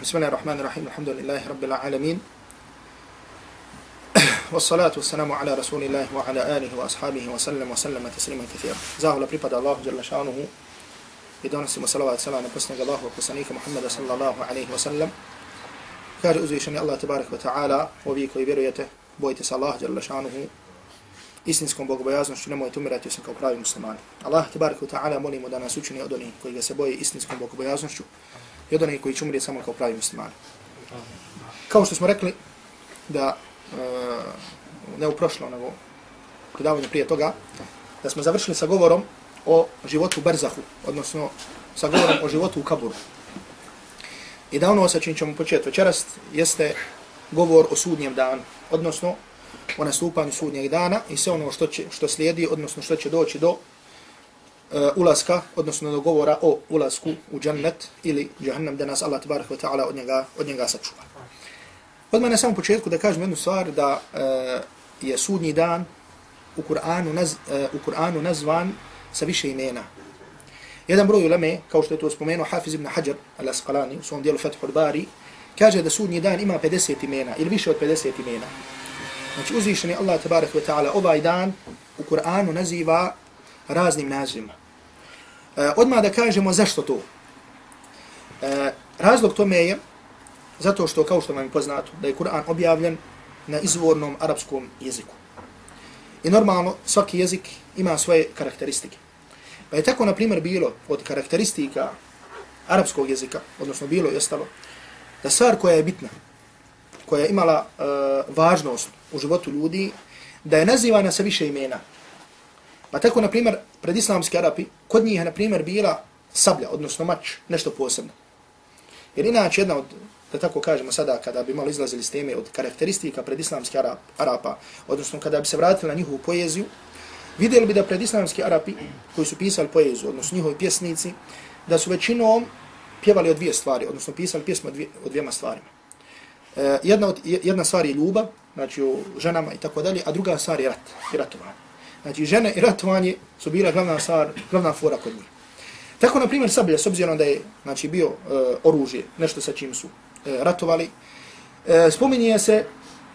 بسم الله الرحمن الرحيم الحمد لله رب العالمين والصلاة والسلام على رسول الله وعلى آله وأصحابه وسلم وسلم تسليما كثيرا زاه لبريباد الله جل شانه بدون سيما صلوات سلام نبسنك الله وقسنيك محمد صلى الله عليه وسلم كاج أزويشني الله تبارك وتعالى وبيك ويبيريته بويتس الله جل شانه istinskom bogobojaznošću nemojte umirati osim kao pravi muslimani. Allah, tebareku ta'ala, molimo da nas učini od onih koji ga se boje istinskom bogobojaznošću i od onih koji će umrijeti samo kao pravi muslimani. Kao što smo rekli, da uh, ne u prošlo, nego predavanje prije toga, da smo završili sa govorom o životu Berzahu, odnosno sa govorom o životu u Kaburu. I da ono sa čim ćemo početi večeras jeste govor o sudnjem danu, odnosno o nastupanju sudnjeg dana i sve ono što, će, što slijedi, odnosno što će doći do Eh, ulaska, odnosno dogovora o ulasku u džennet ili džahannam da nas Allah tabarak wa ta'ala od njega, od njega sačuva. Odmah na samom početku da kažem jednu stvar da uh, je sudnji dan u Kur'anu, naz, uh, u Kur'anu nazvan sa više imena. Jedan broj uleme, kao što je to spomenuo Hafiz ibn Hajar al-Asqalani u svom dijelu Fethul Bari, kaže da sudnji dan ima 50 imena ili više od 50 imena. Znači uzvišeni Allah tabarak wa ta'ala ovaj dan u Kur'anu naziva raznim nazivima. E, odmah da kažemo zašto to. E, razlog tome je zato što kao što vam je poznato da je Kur'an objavljen na izvornom arapskom jeziku. I normalno svaki jezik ima svoje karakteristike. Pa je tako na primjer bilo od karakteristika arapskog jezika, odnosno bilo i ostalo, da stvar koja je bitna, koja je imala uh, važnost u životu ljudi, da je nazivana sa više imena. Pa tako, na primjer, pred islamski Arapi, kod njih je, na primjer, bila sablja, odnosno mač, nešto posebno. Jer inače, jedna od, da tako kažemo sada, kada bi malo izlazili s teme od karakteristika pred islamski Arap, Arapa, odnosno kada bi se vratili na njihovu poeziju, vidjeli bi da pred islamski Arapi, koji su pisali poeziju, odnosno njihovi pjesnici, da su većinom pjevali o dvije stvari, odnosno pisali pjesme o, dvije, o dvijema stvarima. E, jedna, od, jedna stvar je ljubav, znači o ženama i tako dalje, a druga stvar je rat i ratovanje. Znači žene i ratovanje su bila glavna stvar, glavna fora kod njih. Tako, na primjer, sablja, s obzirom da je znači, bio e, oružje, nešto sa čim su e, ratovali, e, spominje se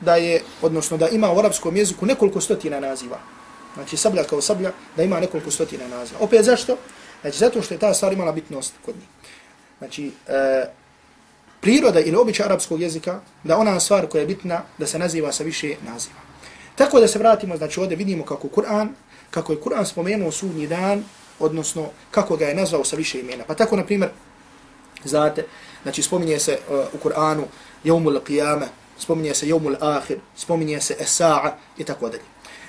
da je, odnosno da ima u arapskom jeziku nekoliko stotina naziva. Znači sablja kao sablja, da ima nekoliko stotina naziva. Opet zašto? Znači zato što je ta stvar imala bitnost kod njih. Znači, e, priroda ili običaj arapskog jezika, da ona stvar koja je bitna, da se naziva sa više naziva. Tako da se vratimo, znači ovdje vidimo kako Kur'an, kako je Kur'an spomenuo sudnji dan, odnosno kako ga je nazvao sa više imena. Pa tako, na primjer, znate, znači spominje se uh, u Kur'anu Jomul Qiyama, spominje se Jomul Ahir, spominje se Esa'a i tako dalje.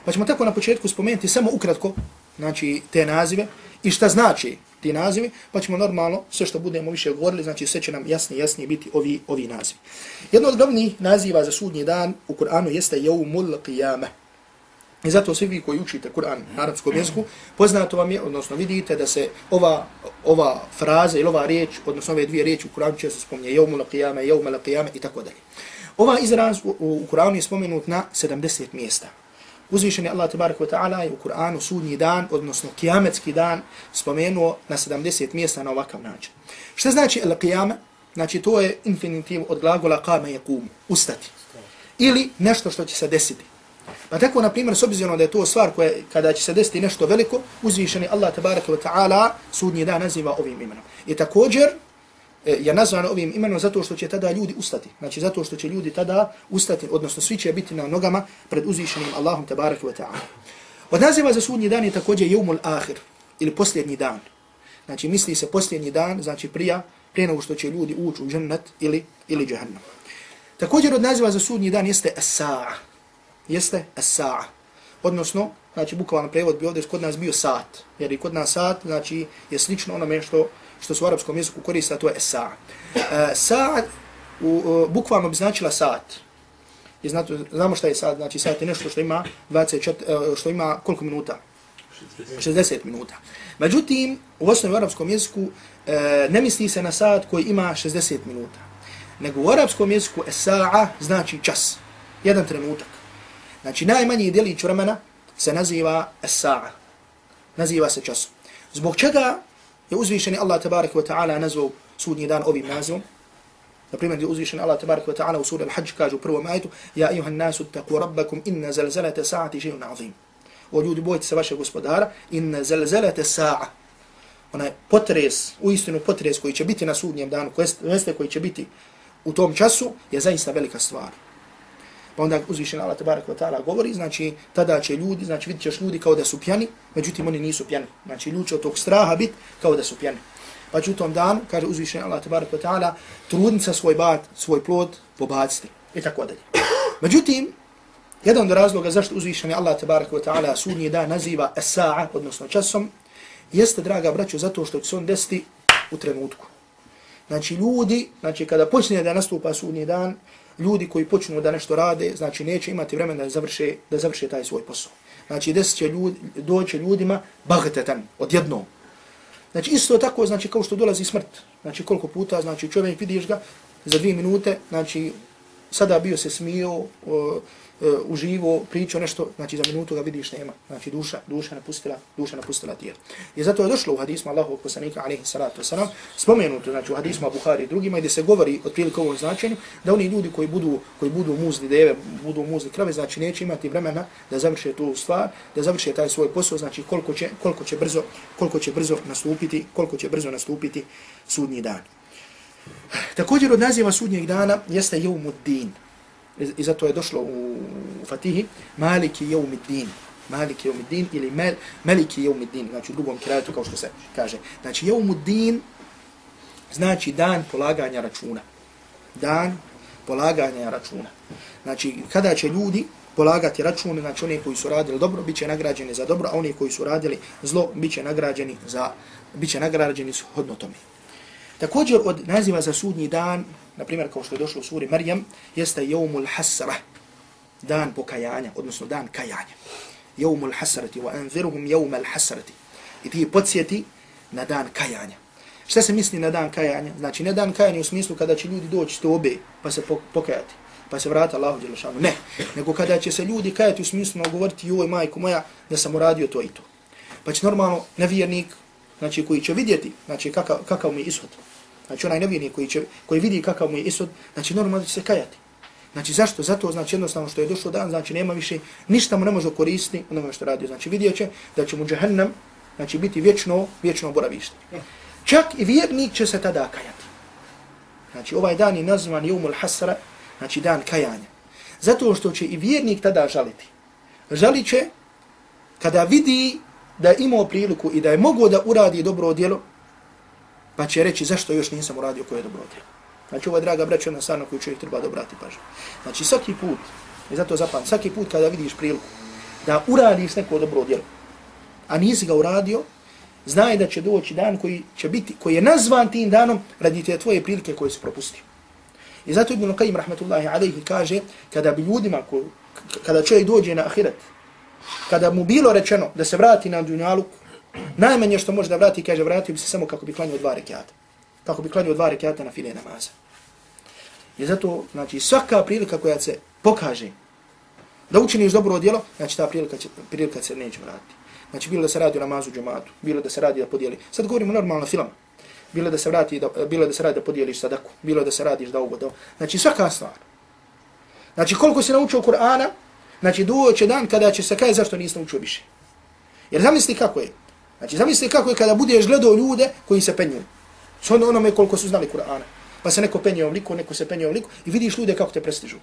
Pa ćemo tako na početku spomenuti samo ukratko, znači te nazive i šta znači ti nazivi, pa ćemo normalno sve što budemo više govorili, znači sve će nam jasni jasni biti ovi ovi nazivi. Jedno od glavnih naziva za sudnji dan u Kur'anu jeste Yawmul Qiyamah. I zato svi vi koji učite Kur'an na arapskom jeziku, poznato vam je, odnosno vidite da se ova, ova fraza ili ova riječ, odnosno ove dvije riječi u Kur'anu često spominje jevmul Qiyamah, jevmul Qiyamah i tako dalje. Ova izraz u, u Kur'anu je spomenut na 70 mjesta. Uzvišen je Allah tabarak wa ta'ala u Kur'anu sudnji dan, odnosno kijametski dan, spomenuo na 70 mjesta na ovakav način. Šta znači al-qiyama? Znači to je infinitiv od glagola qama je kum, ustati. Ili nešto što će se desiti. Pa tako, na primjer, s obzirom da je to stvar koja, kada će se desiti nešto veliko, uzvišeni Allah tabaraka wa ta'ala sudnji dan naziva ovim imenom. I također, je nazvan ovim imenom zato što će tada ljudi ustati. Znači zato što će ljudi tada ustati, odnosno svi će biti na nogama pred uzvišenim Allahom tabaraka wa ta'ala. Od naziva za sudnji dan je također jumul ahir ili posljednji dan. Znači misli se posljednji dan, znači prija, prije nego što će ljudi ući u džennet ili, ili džahannam. Također od naziva za sudnji dan jeste as-sa'a. Jeste as-sa'a. Odnosno, znači bukvalno prevod bi ovdje kod nas bio sat. Jer i kod nas sat, znači je slično onome što što su u arapskom jeziku korista, to je sa. Uh, sa u, uh, bukvalno bi značila sat. I znato, znamo šta je sat, znači sat je nešto što ima 24, uh, što ima koliko minuta? 60 minuta. Međutim, u osnovi u arapskom jeziku ne misli se na sat koji ima 60 minuta. Nego u arapskom jeziku sa'a znači čas. Jedan trenutak. Znači najmanji djelić vremena se naziva sa'a. Naziva se časom. Zbog čega je uzvišeni Allah tabarak wa ta'ala nazvao sudnji dan ovim nazivom. Na primjer, gdje uzvišeni Allah tabarak wa ta'ala u suri Al-Hajj kaže u prvom ajetu Ja ayuhan nasu taku rabbakum inna zelzelete sa'ati živun azim. O ljudi, bojite se vaše gospodara, inna zelzelete sa'a. Onaj potres, u istinu potres koji će biti na sudnjem danu, koji će biti u tom času, je zaista velika stvar. Pa onda uzvišen Allah tabarak wa ta'ala govori, znači tada će ljudi, znači vidit ćeš ljudi kao da su pjani, međutim oni nisu pjani. Znači ljudi će od tog straha bit kao da su pjani. Pa će u tom dan, kaže uzvišen Allah tabarak wa ta'ala, trudnica svoj bat, svoj plod pobaciti. I tako dalje. Međutim, jedan od razloga zašto uzvišen Allah tabarak wa ta'ala sudnji dan naziva esa'a, odnosno časom, jeste, draga braćo, zato što će se on desiti u trenutku. Znači ljudi, znači kada počne da nastupa sudnji dan, ljudi koji počnu da nešto rade, znači neće imati vremena da završe, da završe taj svoj posao. Znači desit će ljudi, doće ljudima bagtetan, odjednom. Znači isto tako, znači kao što dolazi smrt. Znači koliko puta, znači čovjek vidiš ga za dvije minute, znači sada bio se smio, uh, uh, uživo, pričao nešto, znači za minutu ga vidiš nema. Znači duša, duša napustila, duša napustila tijelo. I zato je došlo u hadismu Allahu poslanika alejhi salatu vesselam spomenuto znači u hadismu Buhari i drugima gdje se govori od prilike ovom značenju da oni ljudi koji budu koji budu muzli deve, budu muzli krave, znači neće imati vremena da završe tu stvar, da završe taj svoj posao, znači koliko će koliko će brzo koliko će brzo nastupiti, koliko će brzo nastupiti sudnji dan. Također od naziva sudnjeg dana jeste Jevmuddin. I zato je došlo u Fatihi Maliki Jeumiddin. Maliki Jeumiddin ili Mel, Maliki Jeumiddin, Znači u drugom kraju kao što se kaže. Znači Jeumiddin znači dan polaganja računa. Dan polaganja računa. Znači kada će ljudi polagati račune, znači oni koji su radili dobro, bit će nagrađeni za dobro, a oni koji su radili zlo, bit će nagrađeni za, bit će nagrađeni shodno tome. Također od naziva za sudnji dan, na primjer kao što je došlo u suri Marijam, jeste Jomul Hasra, dan pokajanja, odnosno dan kajanja. Jomul Hasrati, wa anzirhum Jomul Hasrati. I ti podsjeti na dan kajanja. Šta se misli na dan kajanja? Znači, ne dan kajanja u smislu kada će ljudi doći to pa se pokajati, pa se vrata Allahu Đelešanu. Ne, nego kada će se ljudi kajati u smislu govoriti, joj majko moja, da sam uradio to i to. Pa će normalno nevjernik, znači koji će vidjeti, znači kakav, kakav mi je ishod. Znači onaj nevjernik koji, će, koji vidi kakav mu je isod, znači normalno će se kajati. Znači zašto? Zato znači jednostavno što je došlo dan, znači nema više, ništa mu ne može koristiti onome što radi. Znači vidio će da će mu džahannam znači, biti vječno, vječno boravište. Čak i vjernik će se tada kajati. Znači ovaj dan je nazvan Jumul Hasra, znači dan kajanja. Zato što će i vjernik tada žaliti. Žalit će kada vidi da je imao priliku i da je mogao da uradi dobro djelo, pa će reći zašto još nisam uradio koje dobro djelo. Znači ovo je draga braća na koju čovjek treba dobrati pažnju. Znači svaki put, i zato zapam, svaki put kada vidiš priliku da uradiš neko dobro djelo, a nisi ga uradio, znaj da će doći dan koji će biti, koji je nazvan tim danom radi te tvoje prilike koje si propustio. I zato Ibn Qayyim rahmetullahi alaihi kaže, kada bi ljudima, ko, kada čovjek dođe na ahiret, kada mu bilo rečeno da se vrati na dunjaluk, najmanje što može da vrati, kaže, vratio bi se samo kako bi klanio dva rekiata. Kako bi klanio dva rekiata na file namaza. I zato, znači, svaka prilika koja se pokaže da učiniš dobro djelo, znači ta prilika, će, prilika se neće vratiti. Znači, bilo da se radi o namazu džematu, bilo da se radi da podijeli. Sad govorimo normalno filama. Bilo da se vrati, da, bilo da se radi da podijeliš sadaku, bilo da se radiš da ovo, da Znači, svaka stvar. Znači, koliko se naučio Kur'ana, Znači doće dan kada će se kaj zašto nisi naučio više. Jer zamisli kako je. Znači zamisli kako je kada budeš gledao ljude koji se penju. S ono onome koliko su znali Kur'ana. Pa se neko penje liku, neko se penje liku i vidiš ljude kako te prestižu.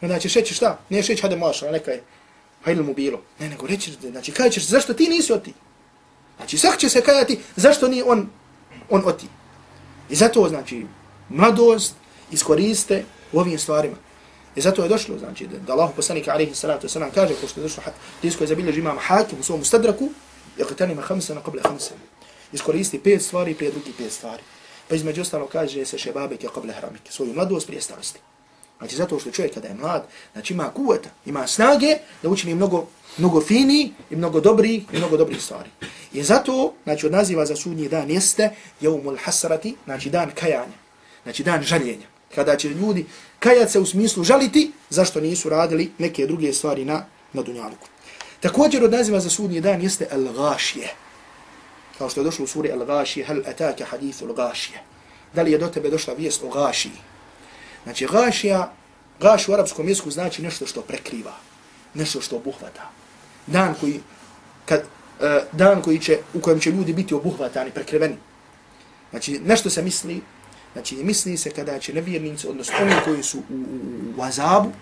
Onda ćeš reći šta? Ne šeć hajde maša, neka je. Hajde mu bilo. Ne, nego reći, znači kaj ćeš, zašto ti nisi oti? Znači svak će se kajati zašto ni on, on oti. I zato znači mladost iskoriste u ovim stvarima. I zato je došlo, znači, da Allah poslanik alaihi salatu wasalam kaže, ko što je došlo disko je zabilježi imam hakim u svom stadraku, je ma hamsa na qabla hamsa. Iskoristi pet stvari prije drugih pet stvari. Pa između ostalo kaže se šebabike qabla hramike, svoju mladost prije starosti. Znači, zato što čovjek kada je mlad, znači ima kuvata, ima snage da učini mnogo, mnogo fini i mnogo dobri i mnogo dobri stvari. I zato, znači, od naziva za sudnji dan jeste jeumul hasrati, znači dan kajanja, znači dan žaljenja kada će ljudi kajat se u smislu žaliti zašto nisu radili neke druge stvari na, na dunjaluku. Također od naziva za sudnji dan jeste Al-Gashije. Kao što je došlo u suri Al-Gashije, hal ataka hadithu Al-Gashije. Da li je do tebe došla vijest o gašiji? Znači, gašija, gaš u arapskom jeziku znači nešto što prekriva, nešto što obuhvata. Dan koji, kad, uh, dan koji će, u kojem će ljudi biti obuhvatani, prekriveni. Znači, nešto se misli, znači, misli se kada će nevjernici, odnosno oni koji su u, u, u azabu,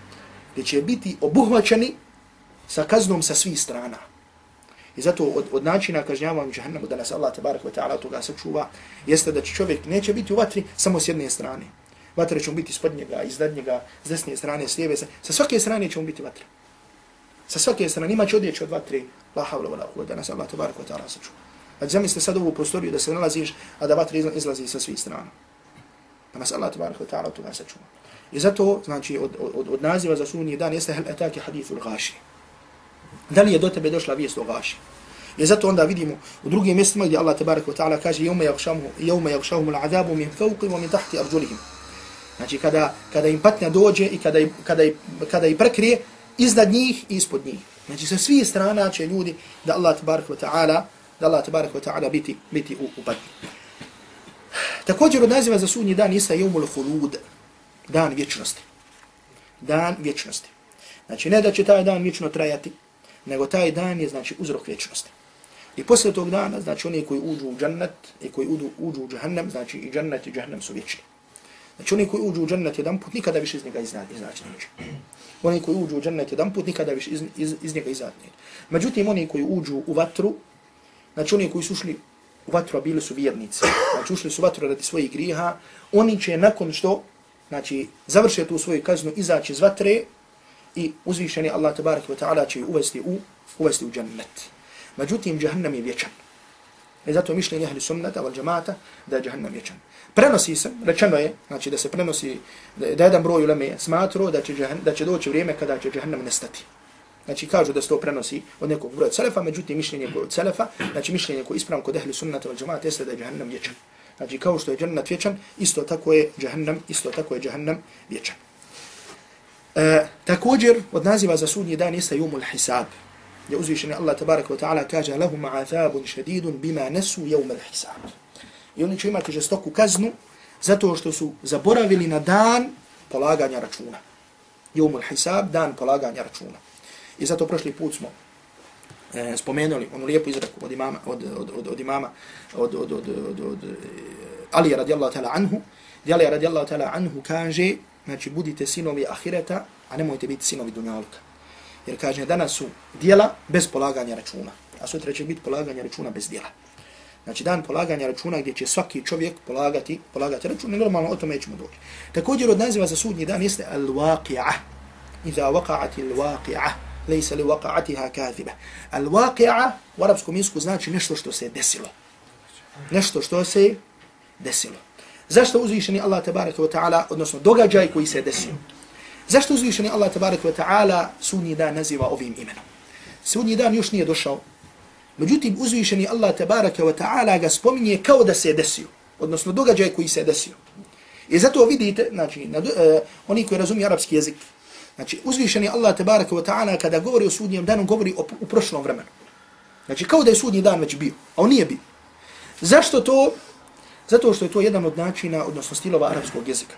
gdje će biti obuhvaćeni sa kaznom sa svih strana. I zato od, od načina kažnjavanja džahnama da nas Allah tabarak wa ta'ala toga sačuva, jeste da čovjek neće biti u vatri samo s jedne strane. Vatra će biti ispod njega, iznad njega, s desne strane, s lijeve strane. Sa svake strane će biti vatra. Sa svake strane ima će od vatre. La havla wa la huva da nas Allah tabarak wa ta'ala sačuva. A zamislite sad ovu prostoriju da se nalaziš, a da vatra izlazi sa svih strana. Da nas Allah tabarak wa ta'ala toga sačuva. I zato, znači, od, od, od naziva za sunni dan jeste hel etake hadithu l-gaši. Da li je do tebe došla vijest o gaši? I zato onda vidimo u drugim mjestima gdje Allah tabarak wa ta'ala kaže jevme jagšahumu l'adabu min fauqi wa min tahti arđulihim. Znači kada, kada im patnja dođe i kada, kada, kada i prekrije iznad njih i ispod njih. Znači sa svih strana će ljudi da Allah tabarak wa ta'ala da Allah tabarak wa ta'ala biti, biti u, u patnji. Također od naziva za sudnji dan jeste jevmul hulud, dan vječnosti. Dan vječnosti. Znači ne da će taj dan vječno trajati, nego taj dan je znači uzrok vječnosti. I posle tog dana, znači oni koji uđu u džennet i koji uđu, uđu u džahnem, znači i džennet i džahnem su vječni. Znači oni koji uđu u džennet jedan put, nikada više iz njega iznaći neće. Oni koji uđu u džennet jedan put, nikada više iz, iz, iz njega iznaći neće. Međutim, oni koji uđu u vatru, znači oni koji su ušli u vatru, a bili su vjernici, znači ušli su u vatru radi svojih griha, oni će nakon što, znači, završe tu svoju kaznu, izaći iz vatre i uzvišeni Allah tabarak wa ta'ala će uvesti u, uvesti u džennet. Međutim, džahannam je vječan. I zato mišljenje ahli sunnata val džamata da je džahannam vječan. Prenosi se, rečeno je, znači da se prenosi, da jedan broj uleme smatro da će, da će doći vrijeme kada će džahannam nestati. Znači kažu da se to prenosi od nekog broja celefa, međutim mišljenje koje od celefa, znači mišljenje koje ispravno kod ahli sunnata val džamata jeste da je džahannam vječan. Znači kao što je džannat vječan, isto tako je džahannam, isto tako je džahannam vječan. E, također od naziva za sudnji dan jeste jumul hisab. Je uzvišeni Allah tabaraka wa ta'ala kaže lahum azabun šedidun bima nesu jumul hisab. I oni će imati žestoku kaznu zato što su zaboravili na dan polaganja računa. Jumul hisab, dan polaganja računa. I zato prošli put smo e, spomenuli onu lijepu izraku od imama, od, od, od, od imama, od, od, od, od, od e, Alija radijallahu ta'ala anhu, gdje Alija radijallahu ta'ala anhu kaže znači budite sinovi ahireta, a nemojte biti sinovi dunjalka. Jer kaže, danas su dijela bez polaganja računa, a sutra će biti polaganje računa bez dijela. Znači dan polaganja računa gdje će svaki čovjek polagati, polagati račun, normalno o tome ćemo doći. Također od naziva za sudnji dan jeste al-waqi'a. Iza waqa'ati al-waqi'a, lejsa li waqa'atiha kathiba. Al-waqi'a u arabskom jeziku znači nešto što se desilo. Nešto što se desilo. Zašto uzvišeni Allah tabaraka wa ta'ala, odnosno događaj koji se desio? Zašto uzvišeni Allah tabaraka wa ta'ala sunji dan naziva ovim imenom? Sunji dan još nije došao. Međutim, uzvišeni Allah tabaraka wa ta'ala ga spominje kao da se desio. Odnosno događaj koji se desio. I zato vidite, znači, na, uh, e, oni koji razumiju arapski jezik, znači, uzvišeni Allah tabaraka wa ta'ala kada govori o sudnjem danu, govori o, u prošlom vremenu. Znači, kao da je sudnji dan već bio, a on nije bio. Zašto to Zato što je to jedan od načina, odnosno stilova arapskog jezika.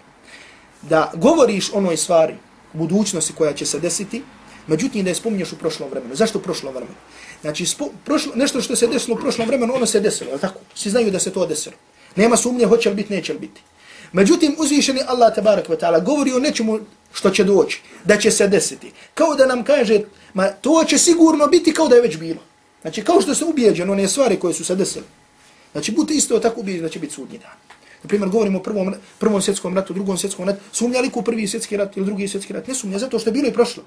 Da govoriš onoj stvari, budućnosti koja će se desiti, međutim da je spominješ u prošlom vremenu. Zašto u prošlom vremenu? Znači, spo, prošlo, nešto što se desilo u prošlom vremenu, ono se desilo, je tako? Svi znaju da se to desilo. Nema sumnje, hoće li biti, neće li biti. Međutim, uzvišeni Allah tabarak wa ta'ala govori o nečemu što će doći, da će se desiti. Kao da nam kaže, ma to će sigurno biti kao da je već bilo. Znači, kao što se ubijeđen one stvari koje su se desile. Znači, budite isto tako ubijeni da će biti sudnji dan. Na primjer, govorimo o prvom, prvom svjetskom ratu, drugom svjetskom ratu. Sumnja li ku prvi svjetski rat ili drugi svjetski rat? Ne sumnja, zato što je bilo i prošlo.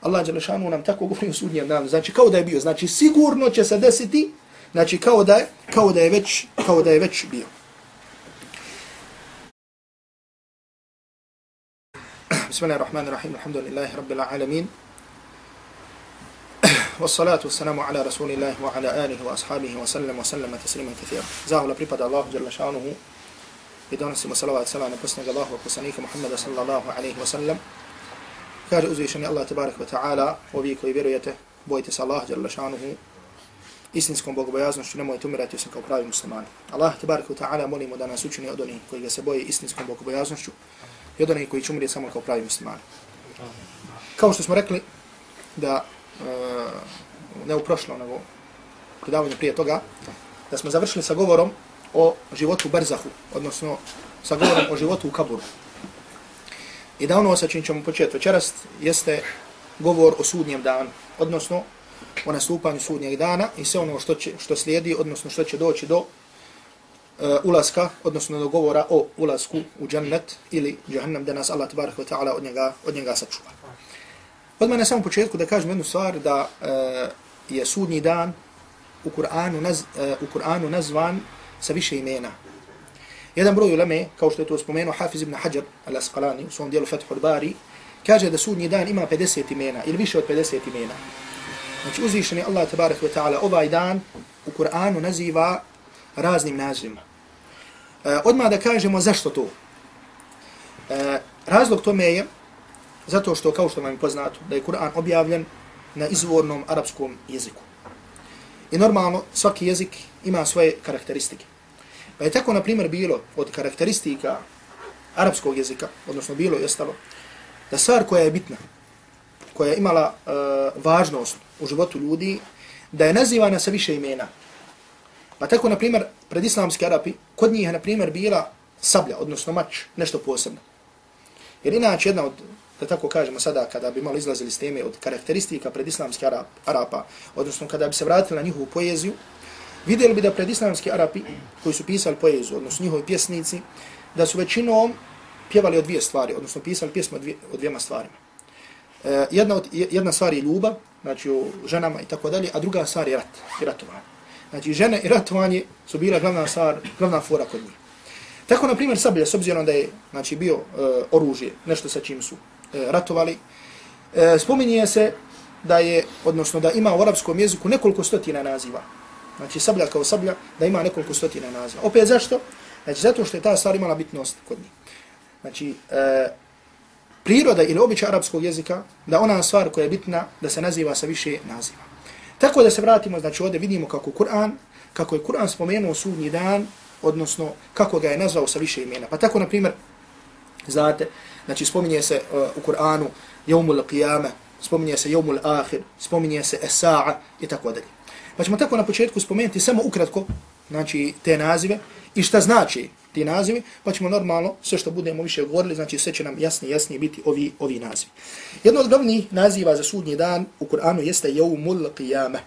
Allah Đelešanu nam tako govori o sudnjem danu. Znači, kao da je bio. Znači, sigurno će se desiti, znači, kao da je, kao da je, već, kao da je već bio. Bismillahirrahmanirrahim. Alhamdulillahi rabbil alamin. والصلاة والسلام على رسول الله وعلى آله وأصحابه وسلم وسلم تسليما كثيرا زاهو لبريباد الله جل شانه بدون سيما صلوات سلام نبسنك الله وقسنيك محمد صلى الله عليه وسلم كاج أزويشني الله تبارك وتعالى وبيك ويبيريته بويتس الله جل شانه istinskom bogobojaznošću nemojte umirati osim kao pravi muslimani. Allah, tebarik wa ta'ala, molimo da nas učini od onih koji ga se boje istinskom bogobojaznošću, i od onih koji će umrijeti samo kao pravi muslimani. Kao što smo rekli da uh, Eh, ne u prošlom, nego predavanju prije toga, da smo završili sa govorom o životu Berzahu, odnosno sa govorom o životu u Kaburu. I da ono sa čim ćemo početi večeras jeste govor o sudnjem danu, odnosno o nastupanju sudnjeg dana i sve ono što, će, što slijedi, odnosno što će doći do e, ulaska, odnosno do govora o ulasku u džennet ili džahannam, da nas Allah tabarak wa ta'ala od njega, od njega sačuva. Odmah mene samo početku da kažem jednu stvar, da uh, je sudnji dan u Kur'anu, naz, uh, u Kur'anu nazvan sa više imena. Jedan broj uleme, kao što je to spomenuo Hafiz ibn Hajar al-Asqalani u svom dijelu Fethul Bari, kaže da sudnji dan ima 50 imena ili više od 50 imena. Znači uzvišeni Allah tabarak wa ta'ala ovaj dan u Kur'anu naziva raznim nazivima. E, odmah da kažemo zašto to. E, razlog tome je zato što, kao što vam je poznato, da je Kur'an objavljen na izvornom arapskom jeziku. I normalno svaki jezik ima svoje karakteristike. Pa je tako, na primjer, bilo od karakteristika arapskog jezika, odnosno bilo i ostalo, da stvar koja je bitna, koja je imala uh, važnost u životu ljudi, da je nazivana sa više imena. Pa tako, na primjer, pred islamski Arapi, kod njih je, na primjer, bila sablja, odnosno mač, nešto posebno. Jer inače, jedna od, da tako kažemo sada, kada bi malo izlazili s teme od karakteristika predislamskih Arap, Arapa, odnosno kada bi se vratili na njihovu poeziju, vidjeli bi da predislamski Arapi, koji su pisali poeziju, odnosno njihovi pjesnici, da su većinom pjevali o dvije stvari, odnosno pisali pjesme o, dvije, o dvijema stvarima. E, jedna, od, jedna stvar je ljubav, znači o ženama i tako dalje, a druga stvar je rat i ratovanje. Znači žene i ratovanje su bila glavna stvar, glavna fora kod njih. Tako, na primjer, sablja, s obzirom da je znači, bio e, oružje, nešto sa čim su E, ratovali, e, spominje se da je, odnosno da ima u arapskom jeziku nekoliko stotina naziva. Znači sablja kao sablja, da ima nekoliko stotina naziva. Opet zašto? Znači zato što je ta stvar imala bitnost kod njih. Znači, e, priroda ili običaj arapskog jezika, da ona stvar koja je bitna, da se naziva sa više naziva. Tako da se vratimo, znači ovdje vidimo kako Kur'an, kako je Kur'an spomenuo sudnji dan, odnosno kako ga je nazvao sa više imena. Pa tako, na primjer, znate, znači spominje se uh, u Kur'anu Jomul Qiyama, spominje se Jomul Ahir, spominje se Esa'a i tako dalje. Pa ćemo tako na početku spomenuti samo ukratko, znači te nazive i šta znači ti nazivi, pa ćemo normalno sve što budemo više govorili, znači sve će nam jasnije jasnije biti ovi ovi nazivi. Jedno od glavnih naziva za sudnji dan u Kur'anu jeste Yawmul Qiyama.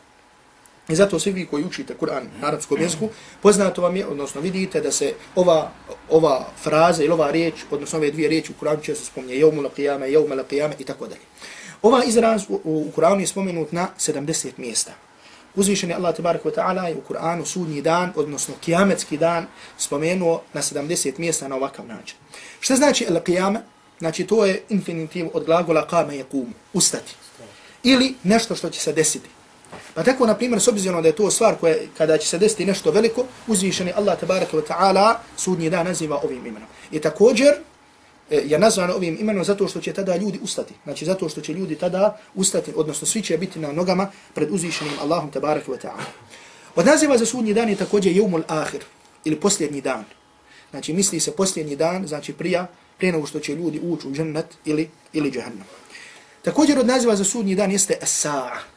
I zato svi vi koji učite Kur'an na arapskom jeziku, poznato vam je, odnosno vidite da se ova, ova fraza ili ova riječ, odnosno ove dvije riječi u Kur'anu će se la qiyama, Qiyamah, la qiyama i tako dalje. Ova izraz u, u Kur'anu je spomenut na 70 mjesta. Uzvišeni Allah tabarak wa ta'ala je u Kur'anu sudnji dan, odnosno kijametski dan, spomenuo na 70 mjesta na ovakav način. Šta znači al-qiyama? Znači to je infinitiv od glagola qama je kum, ustati. Ili nešto što će se desiti. Pa tako, na primjer, s obzirom da je to stvar koja, kada će se desiti nešto veliko, uzvišeni Allah tabaraka wa ta'ala sudnji dan naziva ovim imenom. I također, e, je nazvano ovim imenom zato što će tada ljudi ustati. Znači zato što će ljudi tada ustati, odnosno svi će biti na nogama pred uzvišenim Allahom tabaraka wa ta'ala. Od naziva za sudnji dan je također jeumul ahir ili posljednji dan. Znači misli se posljednji dan, znači prija, prije nego što će ljudi ući u džennet ili, ili džahannam. Također od naziva za sudnji dan jeste as-sa'a.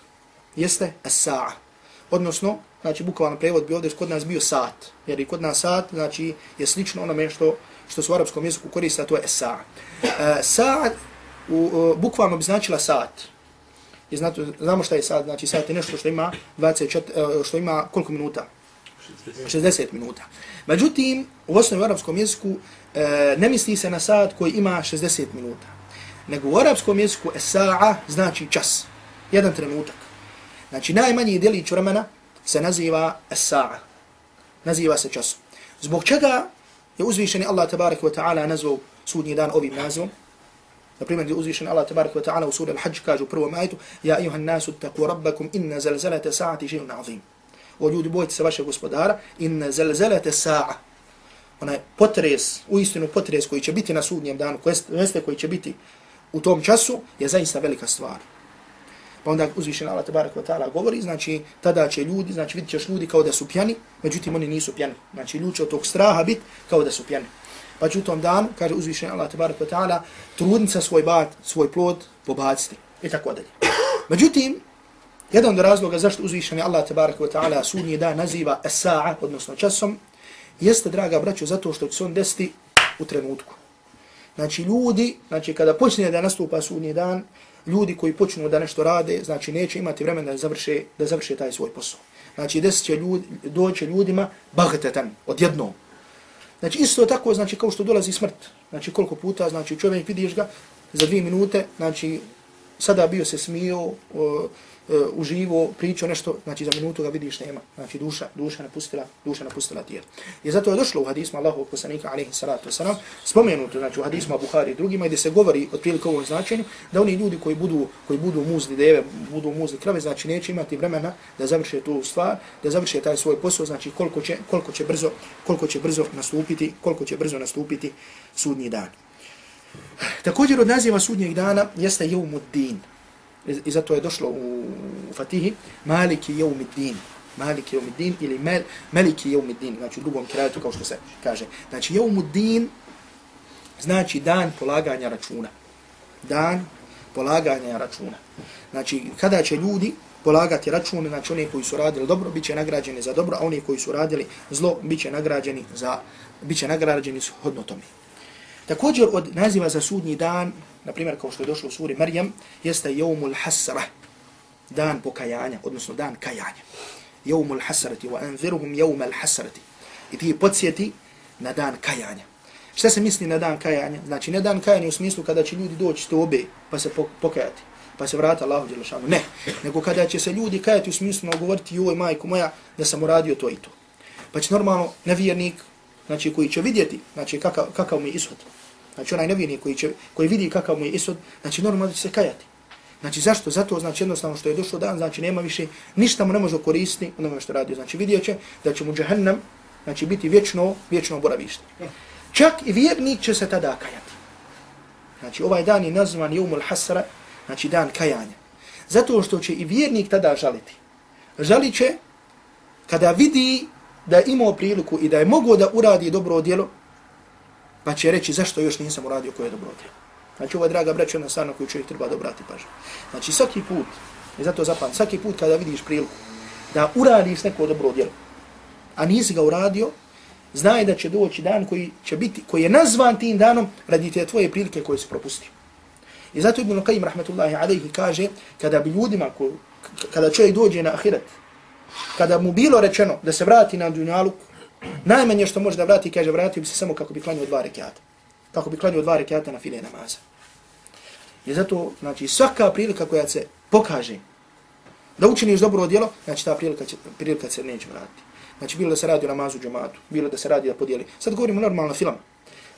Jeste as-sa'a. Odnosno, znači bukvalno prevod bi ovdje kod nas bio sat. Jer i kod nas sat, znači je slično onome što što su u arapskom jeziku korista, to je sa. Uh, sa u, uh, bukvalno bi značila sat. I znate, znamo šta je sat, znači sat je nešto što ima 24, uh, što ima koliko minuta? 60 minuta. Međutim, u osnovi u arapskom jeziku uh, ne misli se na sat koji ima 60 minuta. Nego u arapskom jeziku sa'a znači čas. Jedan trenutak. Znači najmanji djelić vremena se naziva sa'a. Naziva se čas. Zbog čega je uzvišeni Allah tabarak wa ta'ala nazvao sudnji dan ovim nazvom? Naprimjer, gdje uzvišen Allah tabarak wa ta'ala u suri Al-Hajj kaže u prvom ajetu Ja ayuhan nasu taku rabbakum inna zalzalata sa'ati živun azim. O ljudi, bojite se vašeg gospodara, inna zalzalata sa'a. Onaj potres, u istinu potres koji će biti na sudnjem danu, koji će biti u tom času, je zaista velika stvar. Pa onda uzvišen Allah tabarak wa ta'ala govori, znači tada će ljudi, znači vidit ćeš ljudi kao da su pjani, međutim oni nisu pjani. Znači ljudi će od tog straha bit kao da su pjani. Pa će u tom danu, kaže uzvišen Allah tabarak wa ta'ala, trudnica svoj bat, svoj plod pobaciti. I tako dalje. Međutim, jedan od razloga zašto uzvišeni Allah tabarak wa ta'ala sudnji dan naziva esa'a, odnosno časom, jeste, draga braćo, zato što će se on desiti u trenutku. Znači, ljudi, znači, kada počne da nastupa sudnji dan, ljudi koji počnu da nešto rade, znači, neće imati vremena da završe, da završe taj svoj posao. Znači, desit će ljudi, doće ljudima bagtetan, odjednom. Znači, isto tako, znači, kao što dolazi smrt. Znači, koliko puta, znači, čovjek vidiš ga za dvije minute, znači, sada bio se smio, uh, E, uživo, pričao nešto, znači za minutu ga vidiš nema. Znači duša, duša napustila, duša napustila tijelo. I zato je došlo u hadismu Allahu poslanika alejhi salatu vesselam spomenuto znači u hadismu Buhari i drugima gdje se govori otprilike ovom značenju da oni ljudi koji budu koji budu muzli deve, budu muzli krave, znači neće imati vremena da završe tu stvar, da završe taj svoj posao, znači koliko će koliko će brzo, koliko će brzo nastupiti, koliko će brzo nastupiti sudnji dan. Također od naziva sudnjeg dana jeste Jevmuddin. I zato je došlo u Fatihi Maliki jeumiddin. Maliki jeumiddin ili Mal, Maliki jeumiddin. Znači u drugom kraju kao što se kaže. Znači Jevmuddin znači dan polaganja računa. Dan polaganja računa. Znači kada će ljudi polagati račune, znači oni koji su radili dobro, bit će nagrađeni za dobro, a oni koji su radili zlo, bit će nagrađeni za, bit će nagrađeni su tome. Također od naziva za sudnji dan, na primjer kao što je došlo u suri Marijam, jeste Jevmul Hasra, dan pokajanja, odnosno dan kajanja. Jevmul Hasrati, wa anziruhum Jevmul Hasrati. I ti podsjeti na dan kajanja. Šta se misli na dan kajanja? Znači, ne dan kajanja u smislu kada će ljudi doći to obe, pa se pokajati, pa se vrata Allahu Đelešanu. Ne, nego kada će se ljudi kajati u smislu na govoriti, joj majko moja, da sam uradio to i to. Pa će normalno nevjernik, znači koji će vidjeti, znači kakav, kakav mi je ishod, Znači onaj nevjernik koji, će, koji vidi kakav mu je isod, znači normalno će se kajati. Znači zašto? Zato znači jednostavno što je došlo dan, znači nema više, ništa mu ne može koristiti onome što radi. Znači vidjet će da će mu džahannam znači, biti vječno, vječno boravište. Čak i vjernik će se tada kajati. Znači ovaj dan je nazvan Jumul Hasra, znači dan kajanja. Zato što će i vjernik tada žaliti. Žalit će kada vidi da je imao priliku i da je mogao da uradi dobro djelo, Pa će reći zašto još nisam uradio koje dobro djelo. Znači ovo je draga braća na koju čovjek treba da obrati pažnje. Znači svaki put, i zato zapam, svaki put kada vidiš priliku da uradiš neko dobro djelo, a nisi ga uradio, znaj da će doći dan koji će biti, koji je nazvan tim danom radi te tvoje prilike koje si propustio. I zato Ibn Qayyim rahmetullahi alaihi kaže, kada bi ljudima, ko, kada čovjek dođe na ahiret, kada mu bilo rečeno da se vrati na dunjaluk, Najmanje što može da vrati, kaže, vratio bi se samo kako bi klanio dva rekiata. Kako bi klanio dva rekiata na file namaza. I zato, znači, svaka prilika koja se pokaže da učiniš dobro djelo, znači ta prilika, će, prilika se neće vratiti. Znači, bilo da se radi o namazu džematu, bilo da se radi da podijeli. Sad govorimo normalno filam.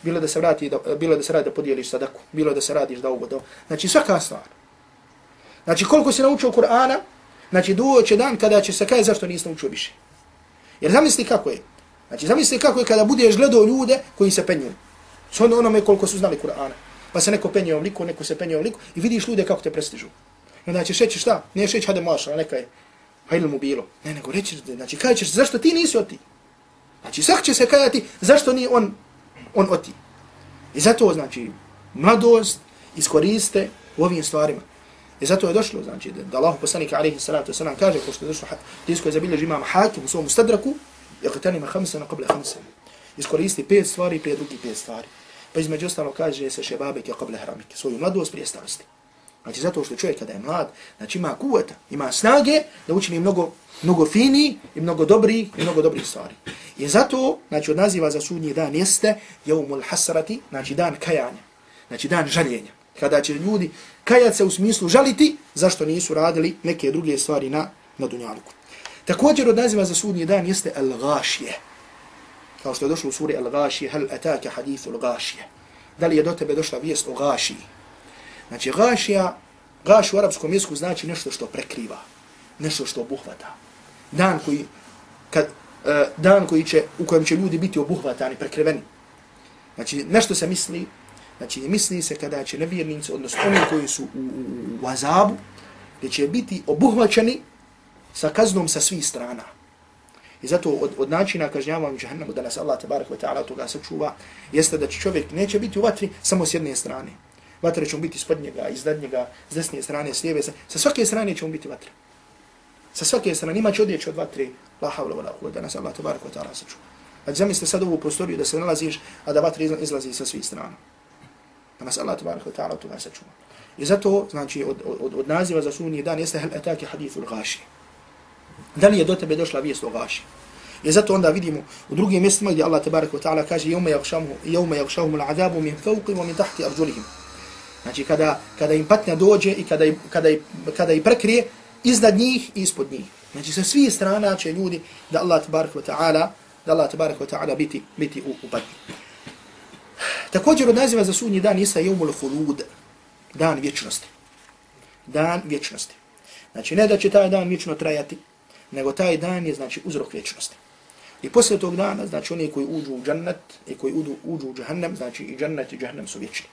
Bilo da se vrati, da, bilo da se radi da podijeliš sadaku, bilo da se radiš da ovo, da Znači, svaka stvar. Znači, koliko si naučio Kur'ana, znači, doće dan kada će se kaj zašto nisi naučio više. Jer zamisli kako je. Znači, zamisli kako je kada budeš gledao ljude koji se penju. S ono onome koliko su znali Kur'ana. Pa se neko penje ovliko, neko se penje ovliko i vidiš ljude kako te prestižu. I onda ćeš reći šta? Ne reći hajde maša, neka je. Pa ili mu bilo. Ne, nego reći, znači, kaj ćeš, zašto ti nisi oti? Znači, sak će se kajati, zašto ni on, on oti? I zato, znači, mladost iskoriste u ovim stvarima. I zato je došlo, znači, da Allah poslanika alaihi salatu wasalam kaže, ko što je došlo, tisko je zabilježi imam hakim u svom stadraku, Iqtanima khamsana qabla hamsana. Iskoristi pet stvari prije drugi pet stvari. Pa između ostalo kaže se šebabike qabla haramike. Svoju mladost prije starosti. Znači zato što čovjek kada je mlad, znači ima kuvata, ima snage da učini mnogo, mnogo fini i mnogo dobri i mnogo dobrih stvari. I zato, znači od naziva za sudnji dan jeste jeumul hasrati, znači dan kajanja, znači dan žaljenja. Kada će ljudi kajati se u smislu žaliti zašto nisu radili neke druge stvari na, na dunjalku. Također od naziva za sudnji dan jeste Al-Gashije. Kao što je došlo u suri Al-Gashije, hal atake hadithu Al-Gashije. Da li je do tebe došla vijest o Gashiji? Znači, Gashija, Gash u arapskom jeziku znači nešto što prekriva, nešto što obuhvata. Dan koji, kad, uh, dan koji će, u kojem će ljudi biti obuhvatani, prekriveni. Znači, nešto se misli, znači, misli se kada će nevjernici, odnosno oni koji su u, u, u azabu, gdje će biti obuhvaćeni sa kaznom sa svih strana. I zato od, od načina kažnjavanja džahannama da nas Allah tabarak wa ta'ala toga sačuva, jeste da čovjek neće biti u vatri samo s jedne strane. Vatra će mu biti ispod njega, iznad njega, s desne strane, s lijeve strane. Sa svake strane će mu biti vatra. Sa svake strane ima će odjeći od vatre. La havla wa la kuvveta da nas Allah tabarak wa ta'ala sačuva. Znači zamislite sad ovu prostoriju da se nalaziš, a da vatra izlazi sa svih strana. Da nas Allah tabarak wa ta'ala toga sačuva. I zato, znači, od, od, od naziva za sunni dan jeste hel etake hadithul gaši. Da li je do tebe došla vijest o gaši? I zato onda vidimo u drugim mjestima gdje Allah tabaraka wa ta'ala kaže jevme jakšahumu l'adabu min fauqim wa min tahti arđulihim. Znači kada, kada im patnja dođe i kada, kada, kada i prekrije iznad njih i ispod njih. Znači sa svih strana će ljudi da Allah tabaraka wa ta'ala da Allah tabaraka wa ta'ala biti, biti u, u patnji. Također od naziva za sudnji dan jeste jevmul hulud, dan vječnosti. Dan vječnosti. Znači ne da će taj dan vječno trajati, nego taj dan je znači uzrok vječnosti. I poslije tog dana, znači oni koji uđu u džennet i koji uđu, uđu u džahnem, znači i džennet i džahnem su vječni.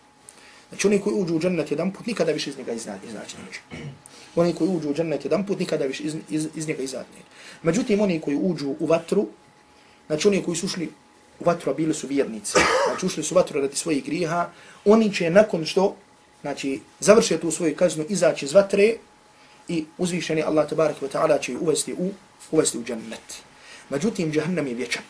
Znači oni koji uđu u džennet jedan put, nikada više iz njega iznaći neće. Oni koji uđu u džennet jedan put, nikada više iz, iz, iz njega iznaći neće. Međutim, oni koji uđu u vatru, znači oni koji su ušli u vatru, a bili su vjernici, znači ušli su u vatru radi svojih griha, oni će nakon što, znači, završe tu svoju kaznu, izaći iz vatre i uzvišeni Allah tabarak wa ta'ala će uvesti u, uvesti u džennet. Međutim, džahannam je vječan.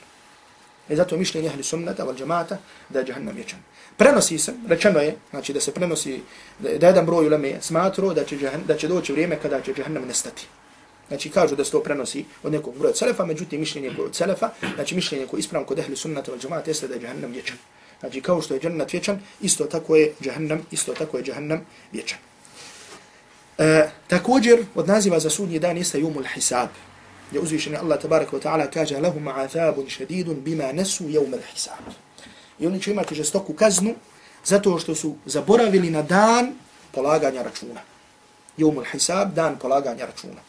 I zato mišljenje ahli sunnata val džamata da je džahannam vječan. Prenosi se, rečeno je, znači da se prenosi, da jedan broj uleme smatro da će, džahn, da će doći vrijeme kada će džahannam nestati. Znači kažu da se to prenosi od nekog broja celefa, međutim mišljenje koje od celefa, znači mišljenje koje ispravno kod ahli sunnata val džamata jeste da je džahannam vječan. Znači kao što je džennet vječan, isto tako je džahannam, isto tako je džahannam vječan. E, također od naziva za sudnji dan jeste jumul hisab gdje uzvišeni Allah tabaraka wa ta'ala kaže lahum azabun šedidun bima nesu jumul hisab. I oni će imati žestoku kaznu zato što su zaboravili na dan polaganja računa. Jumul hisab, dan polaganja računa.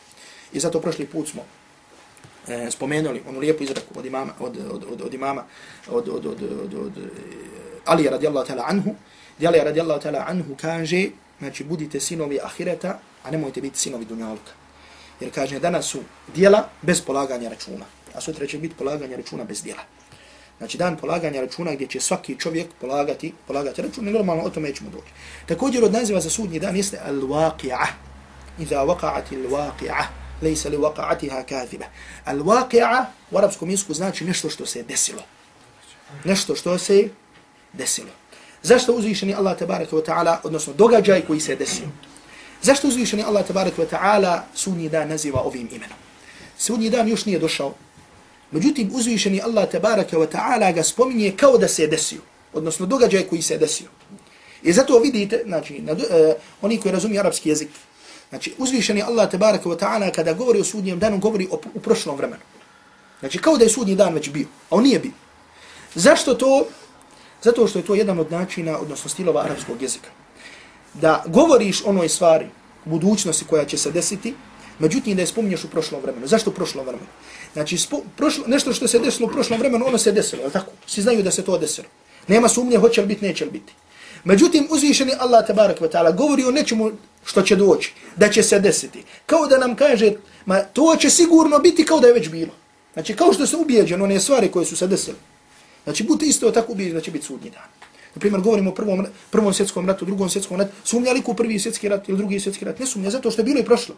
I zato prošli put smo e, spomenuli onu lijepu izraku od imama, od, od, od, od imama, od, od, od, od, od Ali radijallahu ta'ala anhu, gdje Ali radijallahu ta'ala anhu kaže, znači budite sinovi ahireta, a nemojte biti sinovi dunjalka. Jer kaže, danas su dijela bez polaganja računa. A sutra će biti polaganje računa bez dijela. Znači dan polaganja računa gdje će svaki čovjek polagati, polagati račun. I normalno o tome ćemo doći. Također od naziva za sudnji dan jeste al-waqi'a. Iza waqa'ati al-waqi'a. Lejsa li waqa'atiha kathiba. Al-waqi'a u arabskom jesku znači nešto što se desilo. Nešto što se desilo. Zašto uzvišeni Allah tabaraka wa ta'ala, odnosno događaj koji se desio? Zašto uzvišeni Allah tabaraka wa ta'ala sunji dan naziva ovim imenom? Sudnji dan još nije došao. Međutim, uzvišeni Allah tabaraka wa ta'ala ga spominje kao da se desio. Odnosno, događaj koji se desio. I zato vidite, znači, na, uh, oni koji razumiju arapski jezik, znači, uzvišeni Allah tabaraka wa ta'ala kada govori o sudnjem danu, govori o, u prošlom vremenu. Znači, kao da je sudnji dan već bio, a on nije bio. Zašto to? Zato što je to jedan od načina, odnosno stilova arapskog jezika da govoriš onoj stvari budućnosti koja će se desiti, međutim da je spominješ u prošlom vremenu. Zašto u prošlom vremenu? Znači, spo, prošlo, nešto što se desilo u prošlom vremenu, ono se desilo, je tako? Svi znaju da se to desilo. Nema sumnje, hoće li biti, neće li biti. Međutim, uzvišeni Allah tabarak wa ta'ala govori o nečemu što će doći, da će se desiti. Kao da nam kaže, ma to će sigurno biti kao da je već bilo. Znači, kao što se ubijeđen one stvari koje su se desile. Znači, budite isto tako ubijeni da će biti sudnji dan. Na primjer, govorimo o prvom, prvom svjetskom ratu, drugom svjetskom ratu. Sumnja li u prvi svjetski rat ili drugi svjetski rat? Ne sumnja, zato što je bilo i prošlo.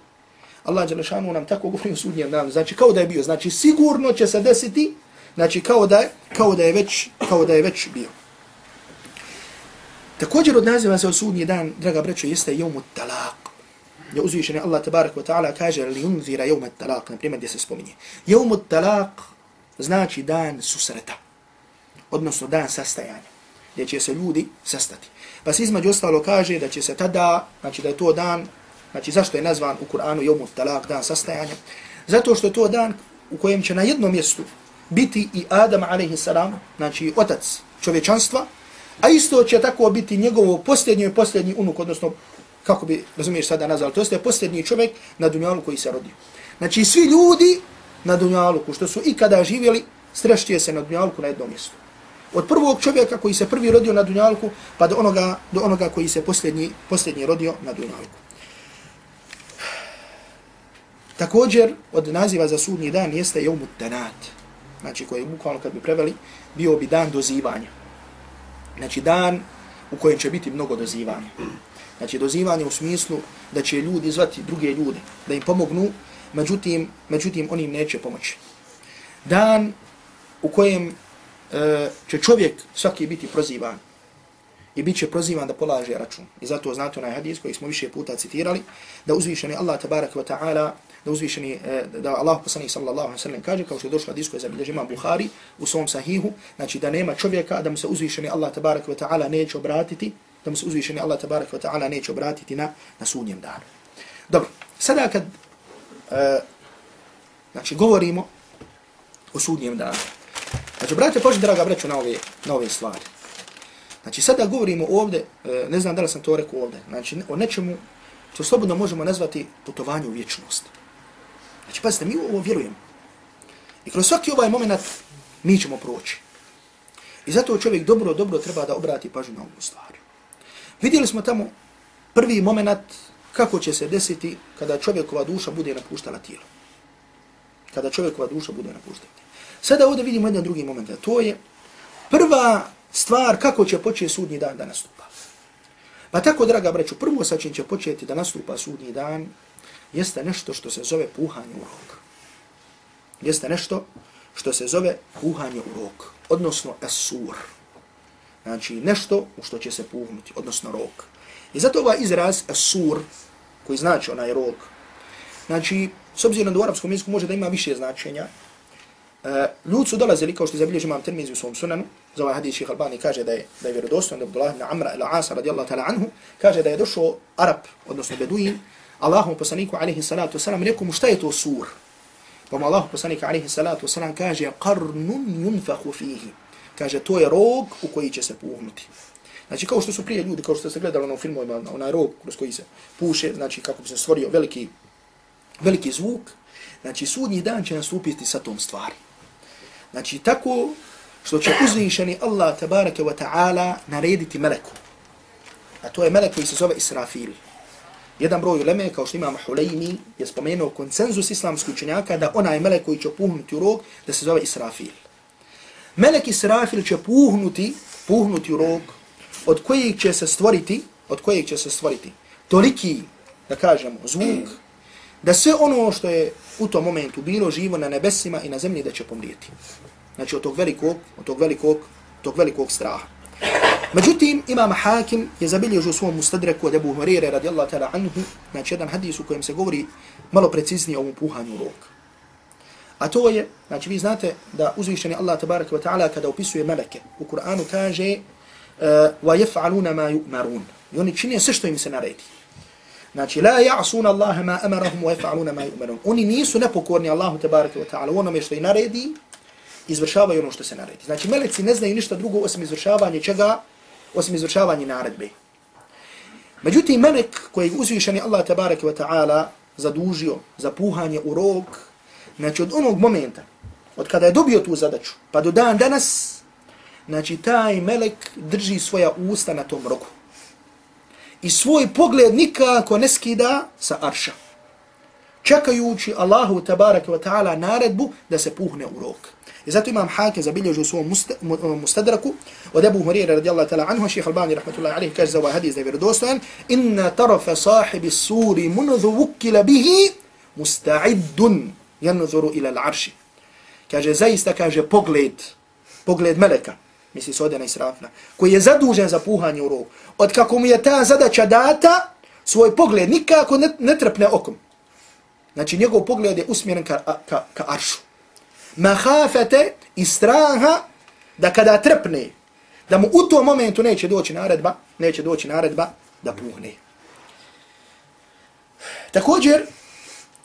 Allah Đelešanu nam tako govori o sudnjem danu. Znači, kao da je bio. Znači, sigurno će se desiti. Znači, kao da je, kao da je, već, kao da je već bio. Također od naziva se o sudnji dan, draga brećo, jeste jomu talak. Je uzvišen Allah tabarak wa ta'ala kaže li unzira jomu talak, na primjer gdje se spominje. Jomu talak znači dan susreta. Odnosno dan sastajanja gdje će se ljudi sastati. Pa se između ostalo kaže da će se tada, znači da je to dan, znači zašto je nazvan u Kur'anu Jomut Talak, dan sastajanja? Zato što je to dan u kojem će na jednom mjestu biti i Adam a.s. znači otac čovječanstva, a isto će tako biti njegovo posljednji i posljednji unuk, odnosno kako bi, razumiješ sada nazvali, to je posljednji čovjek na dunjalu koji se rodio. Znači svi ljudi na dunjalu, što su ikada živjeli, srešće se na dunjalu na jednom mjestu. Od prvog čovjeka koji se prvi rodio na dunjalku, pa do onoga, do onoga koji se posljednji, posljednji rodio na dunjalku. Također, od naziva za sudnji dan jeste Jomut Tanat. Znači, koji bukvalno kad bi preveli, bio bi dan dozivanja. Znači, dan u kojem će biti mnogo dozivanja. Znači, dozivanje u smislu da će ljudi zvati druge ljude, da im pomognu, međutim, međutim oni im neće pomoći. Dan u kojem Eh, će čovjek svaki biti prozivan i bit će prozivan da polaže račun. I zato znate onaj hadis koji smo više puta citirali, da uzvišeni Allah tabarak wa ta'ala, da uzvišeni, eh, da Allah poslanih sallallahu alaihi sallam kaže, kao što je došlo hadis koji je zabilježi imam Bukhari u svom sahihu, znači da nema čovjeka da mu se uzvišeni Allah tabarak wa ta'ala neće obratiti, da mu se uzvišeni Allah tabarak wa ta'ala neće obratiti na, na sudnjem danu. Dobro, sada kad e, znači govorimo o sudnjem danu, Znači, brate, pođi, draga breću, na ove, na ove stvari. Znači, sada govorimo ovdje, e, ne znam da li sam to rekao ovdje, znači, o nečemu što slobodno možemo nazvati putovanje u vječnost. Znači, pazite, mi ovo vjerujemo. I kroz svaki ovaj moment mi ćemo proći. I zato čovjek dobro, dobro treba da obrati pažnju na ovu stvar. Vidjeli smo tamo prvi moment kako će se desiti kada čovjekova duša bude napuštala tijelo. Kada čovjekova duša bude napuštala tijelo. Sada ovdje vidimo jedan drugi moment, a to je prva stvar kako će početi sudnji dan da nastupa. Pa tako, draga braću, prvo sa čim će početi da nastupa sudnji dan jeste nešto što se zove puhanje u rok. Jeste nešto što se zove puhanje u rog, odnosno esur. Znači nešto u što će se puhnuti, odnosno rog. I zato ovaj izraz esur, koji znači onaj rog, znači, s obzirom da u arapskom jeziku može da ima više značenja, E, ljudi su dolazili, kao što je zabilježi imam termizi u svom sunanu, za ovaj hadis šeha Albani kaže da je, da je vjerodostan, da je Abdullah ibn Amra ila Asa radijallahu ta'ala anhu, kaže da je došao Arab, odnosno Beduin, Allahom poslaniku alaihi salatu wasalam, rekao mu šta je to sur? Pa mu Allahom poslaniku alaihi salatu wasalam kaže, qarnun yunfahu fihi. Kaže, to je rog u koji će se puhnuti. Znači, kao što su prije ljudi, kao što ste gledali na u filmovima, onaj rog kroz koji se puše, znači kako bi se stvorio veliki, veliki zvuk, znači sudnji dan će nastupiti sa tom stvari. Znači tako što će uzvišeni Allah tabaraka wa ta'ala narediti meleku. A to je melek koji se zove Israfil. Jedan broj uleme, kao što imam Huleymi, je spomenuo koncenzus islamskih učenjaka da onaj melek koji će puhnuti u rog, da se zove Israfil. Melek Israfil će puhnuti, puhnuti u rog, od kojeg će se stvoriti, od kojeg će se stvoriti, toliki, da kažemo, zvuk, da sve ono što je u tom momentu bilo živo na nebesima i na zemlji da će pomrijeti. Znači od tog velikog, od tog velikog, tog velikog straha. Međutim, imam Hakim je zabilježio u svom mustadreku od Ebu Hurire radijallahu ta'ala anhu, znači jedan hadis u kojem se govori malo preciznije o ovom puhanju rok. A to je, znači vi znate da uzvišeni Allah tabaraka wa ta'ala kada opisuje meleke, u Kur'anu kaže وَيَفْعَلُونَ مَا يُؤْمَرُونَ I oni čine sve što im se naredi. Znači, la ja'suna Allahe ma amarahum wa yaf'aluna ma yu'marun. Oni nisu nepokorni Allahu tebareke wa ta'ala. Onome što i naredi, izvršavaju ono što se naredi. Znači, meleci ne znaju ništa drugo osim izvršavanje čega? Osim izvršavanje naredbe. Međutim, melek koji uzvišeni Allah tebareke wa ta'ala zadužio za puhanje u rog, znači od onog momenta, od kada je dobio tu zadaću, pa do dan danas, znači taj melek drži svoja usta na tom rogu i svoj pogled nikako ne skida sa arša. Čekajući Allahu tabaraka wa ta'ala naredbu da se puhne u rok. I zato imam hake zabilježu u svom mustadraku od Ebu Hurire radijallahu ta'ala anhu, ših Albani rahmatullahi alihi kaže za ovaj hadis da je vjerodostojan, inna tarafa sahibi suri munzu vukila bihi musta'iddun janudhuru ila l'arši. Kaže, zaista kaže pogled, pogled meleka, misli se na Israfna, koji je zadužen za puhanje u rog. Od kako mu je ta zadaća data, svoj pogled nikako ne, ne trpne okom. Znači njegov pogled je usmjeren ka, ka, ka aršu. Mahafete i straha da kada trpne, da mu u tom momentu neće doći naredba, neće doći naredba da puhne. Također,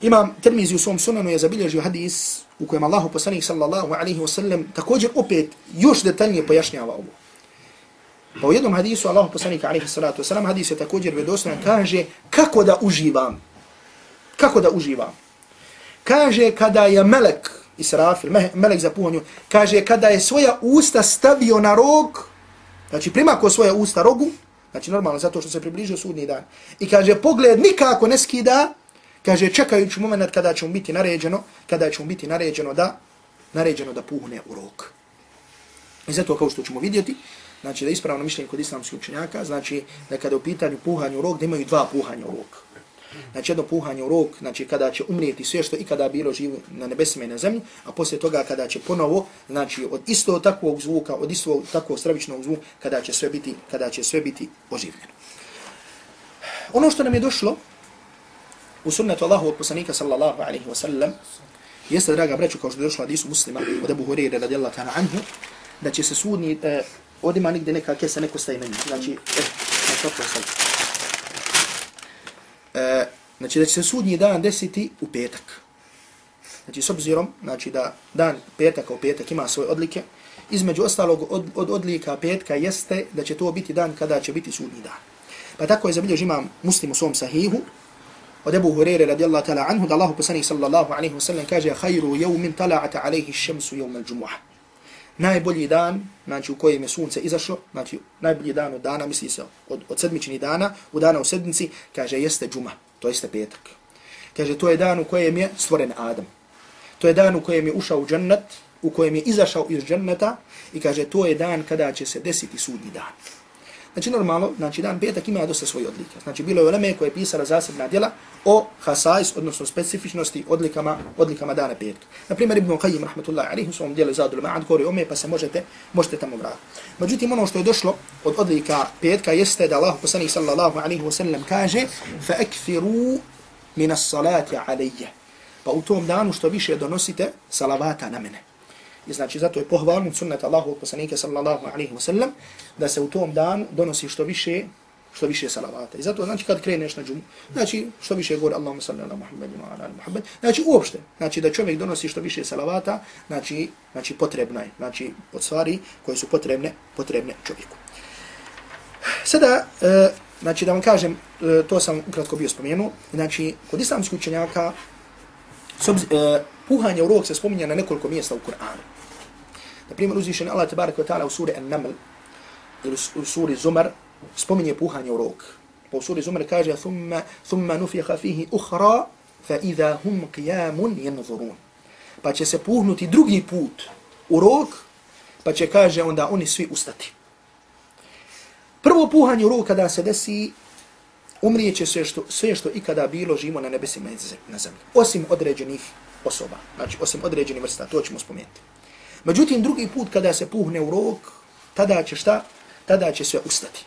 imam Tirmizi u svom sunanu je zabilježio hadis u kojem Allahu poslanik sallallahu alaihi wasallam također opet još detaljnije pojašnjava ovo. Pa u jednom hadisu Allahu poslanik alaihi salatu wasallam hadis je također vedostojan kaže kako da uživam. Kako da uživam. Kaže kada je melek Israfil, melek za puhanju, kaže kada je svoja usta stavio na rog, znači primako svoja usta rogu, znači normalno zato što se približio sudni dan, i kaže pogled nikako ne skida, Kaže, čekajući moment kada će mu biti naređeno, kada će mu biti naređeno da, naređeno da puhne u rok. I zato kao što ćemo vidjeti, znači da ispravno mišljenje kod islamskih učenjaka, znači da kada u pitanju puhanja u rok, da imaju dva puhanja u rok. Znači jedno puhanje u rok, znači kada će umrijeti sve što ikada bilo živo na nebesima i na zemlji, a poslije toga kada će ponovo, znači od isto takvog zvuka, od isto takvog stravičnog zvuka, kada će sve biti, kada će sve biti oživljeno. Ono što nam je došlo u sunnetu Allahovog poslanika sallallahu alaihi wa sallam, jeste, draga braću, kao što je došlo hadisu muslima od Abu Hurire radijallahu ta'ala anhu, da će se sudni, eh, ovdje ima nigde neka kesa, neko staje na njih. Znači, eh, znači, to sad. E, znači, da će se sudnji dan desiti u petak. Znači, s obzirom, znači, da dan petak u petak ima svoje odlike, između ostalog od, od odlika petka jeste da će to biti dan kada će biti sudnji dan. Pa tako je zabilježi imam muslim u svom sahihu, od Ebu Hurere radijallahu ta'ala anhu, da Allahu poslanih sallallahu alaihi wa sallam kaže, hajru jevmin tala'ata alaihi šemsu jevmel džumu'ah najbolji dan, znači u kojem je sunce izašlo, znači najbolji dan od dana, misli se od, od sedmičnih dana, u dana u sedmici, kaže jeste džuma, to jeste petak. Kaže to je dan u kojem je stvoren Adam. To je dan u kojem je ušao u džennet, u kojem je izašao iz dženneta i kaže to je dan kada će se desiti sudni dan. Znači normalno, znači dan petak ima dosta svoje odlike. Znači bilo je uleme koje je pisala zasebna djela o hasais, odnosno specifičnosti odlikama, odlikama dana petka. Na primjer Ibn Qayyim, rahmatullahi alihi, u svom dijelu Zadul Ma'ad, govori ome, pa se možete, možete tamo vratiti. Međutim, ono što je došlo od odlika petka jeste da Allah poslanik sallallahu alihi wa sallam kaže fa ekfiru minas salati alejje. Pa u tom danu što više donosite salavata na mene. I znači zato je pohvalno sunnet Allahu poslanika sallallahu alejhi ve sellem da se u tom dan donosi što više što više salavata. I zato znači kad kreneš na džumu, znači što više govori Allahumma salli ala Muhammedin wa ala Muhammed, znači uopšte, znači da čovjek donosi što više salavata, znači znači potrebno je, znači od stvari koje su potrebne, potrebne čovjeku. Sada e, znači da vam kažem, e, to sam ukratko bio spomenuo, znači kod islamskih učenjaka e, puhanje u rok se spominje na nekoliko mjesta u Kur'anu. Na primjer, uzvišen Allah tabaraka wa ta'ala u suri An-Naml ili u suri Zumar spominje puhanje u rok. Pa u suri Zumar kaže thumma, thumma nufiha fihi ukhra fa idha hum qiyamun yanzurun. Pa će se puhnuti drugi put u rok, pa će kaže onda oni svi ustati. Prvo puhanje u rok kada se desi, umrije će sve što, sve što ikada bilo živo na nebesima na zemlji. Osim određenih osoba. Znači, osim određenih vrsta, to ćemo spomenuti. Međutim, drugi put kada se puhne u rog, tada će šta? Tada će sve ustati.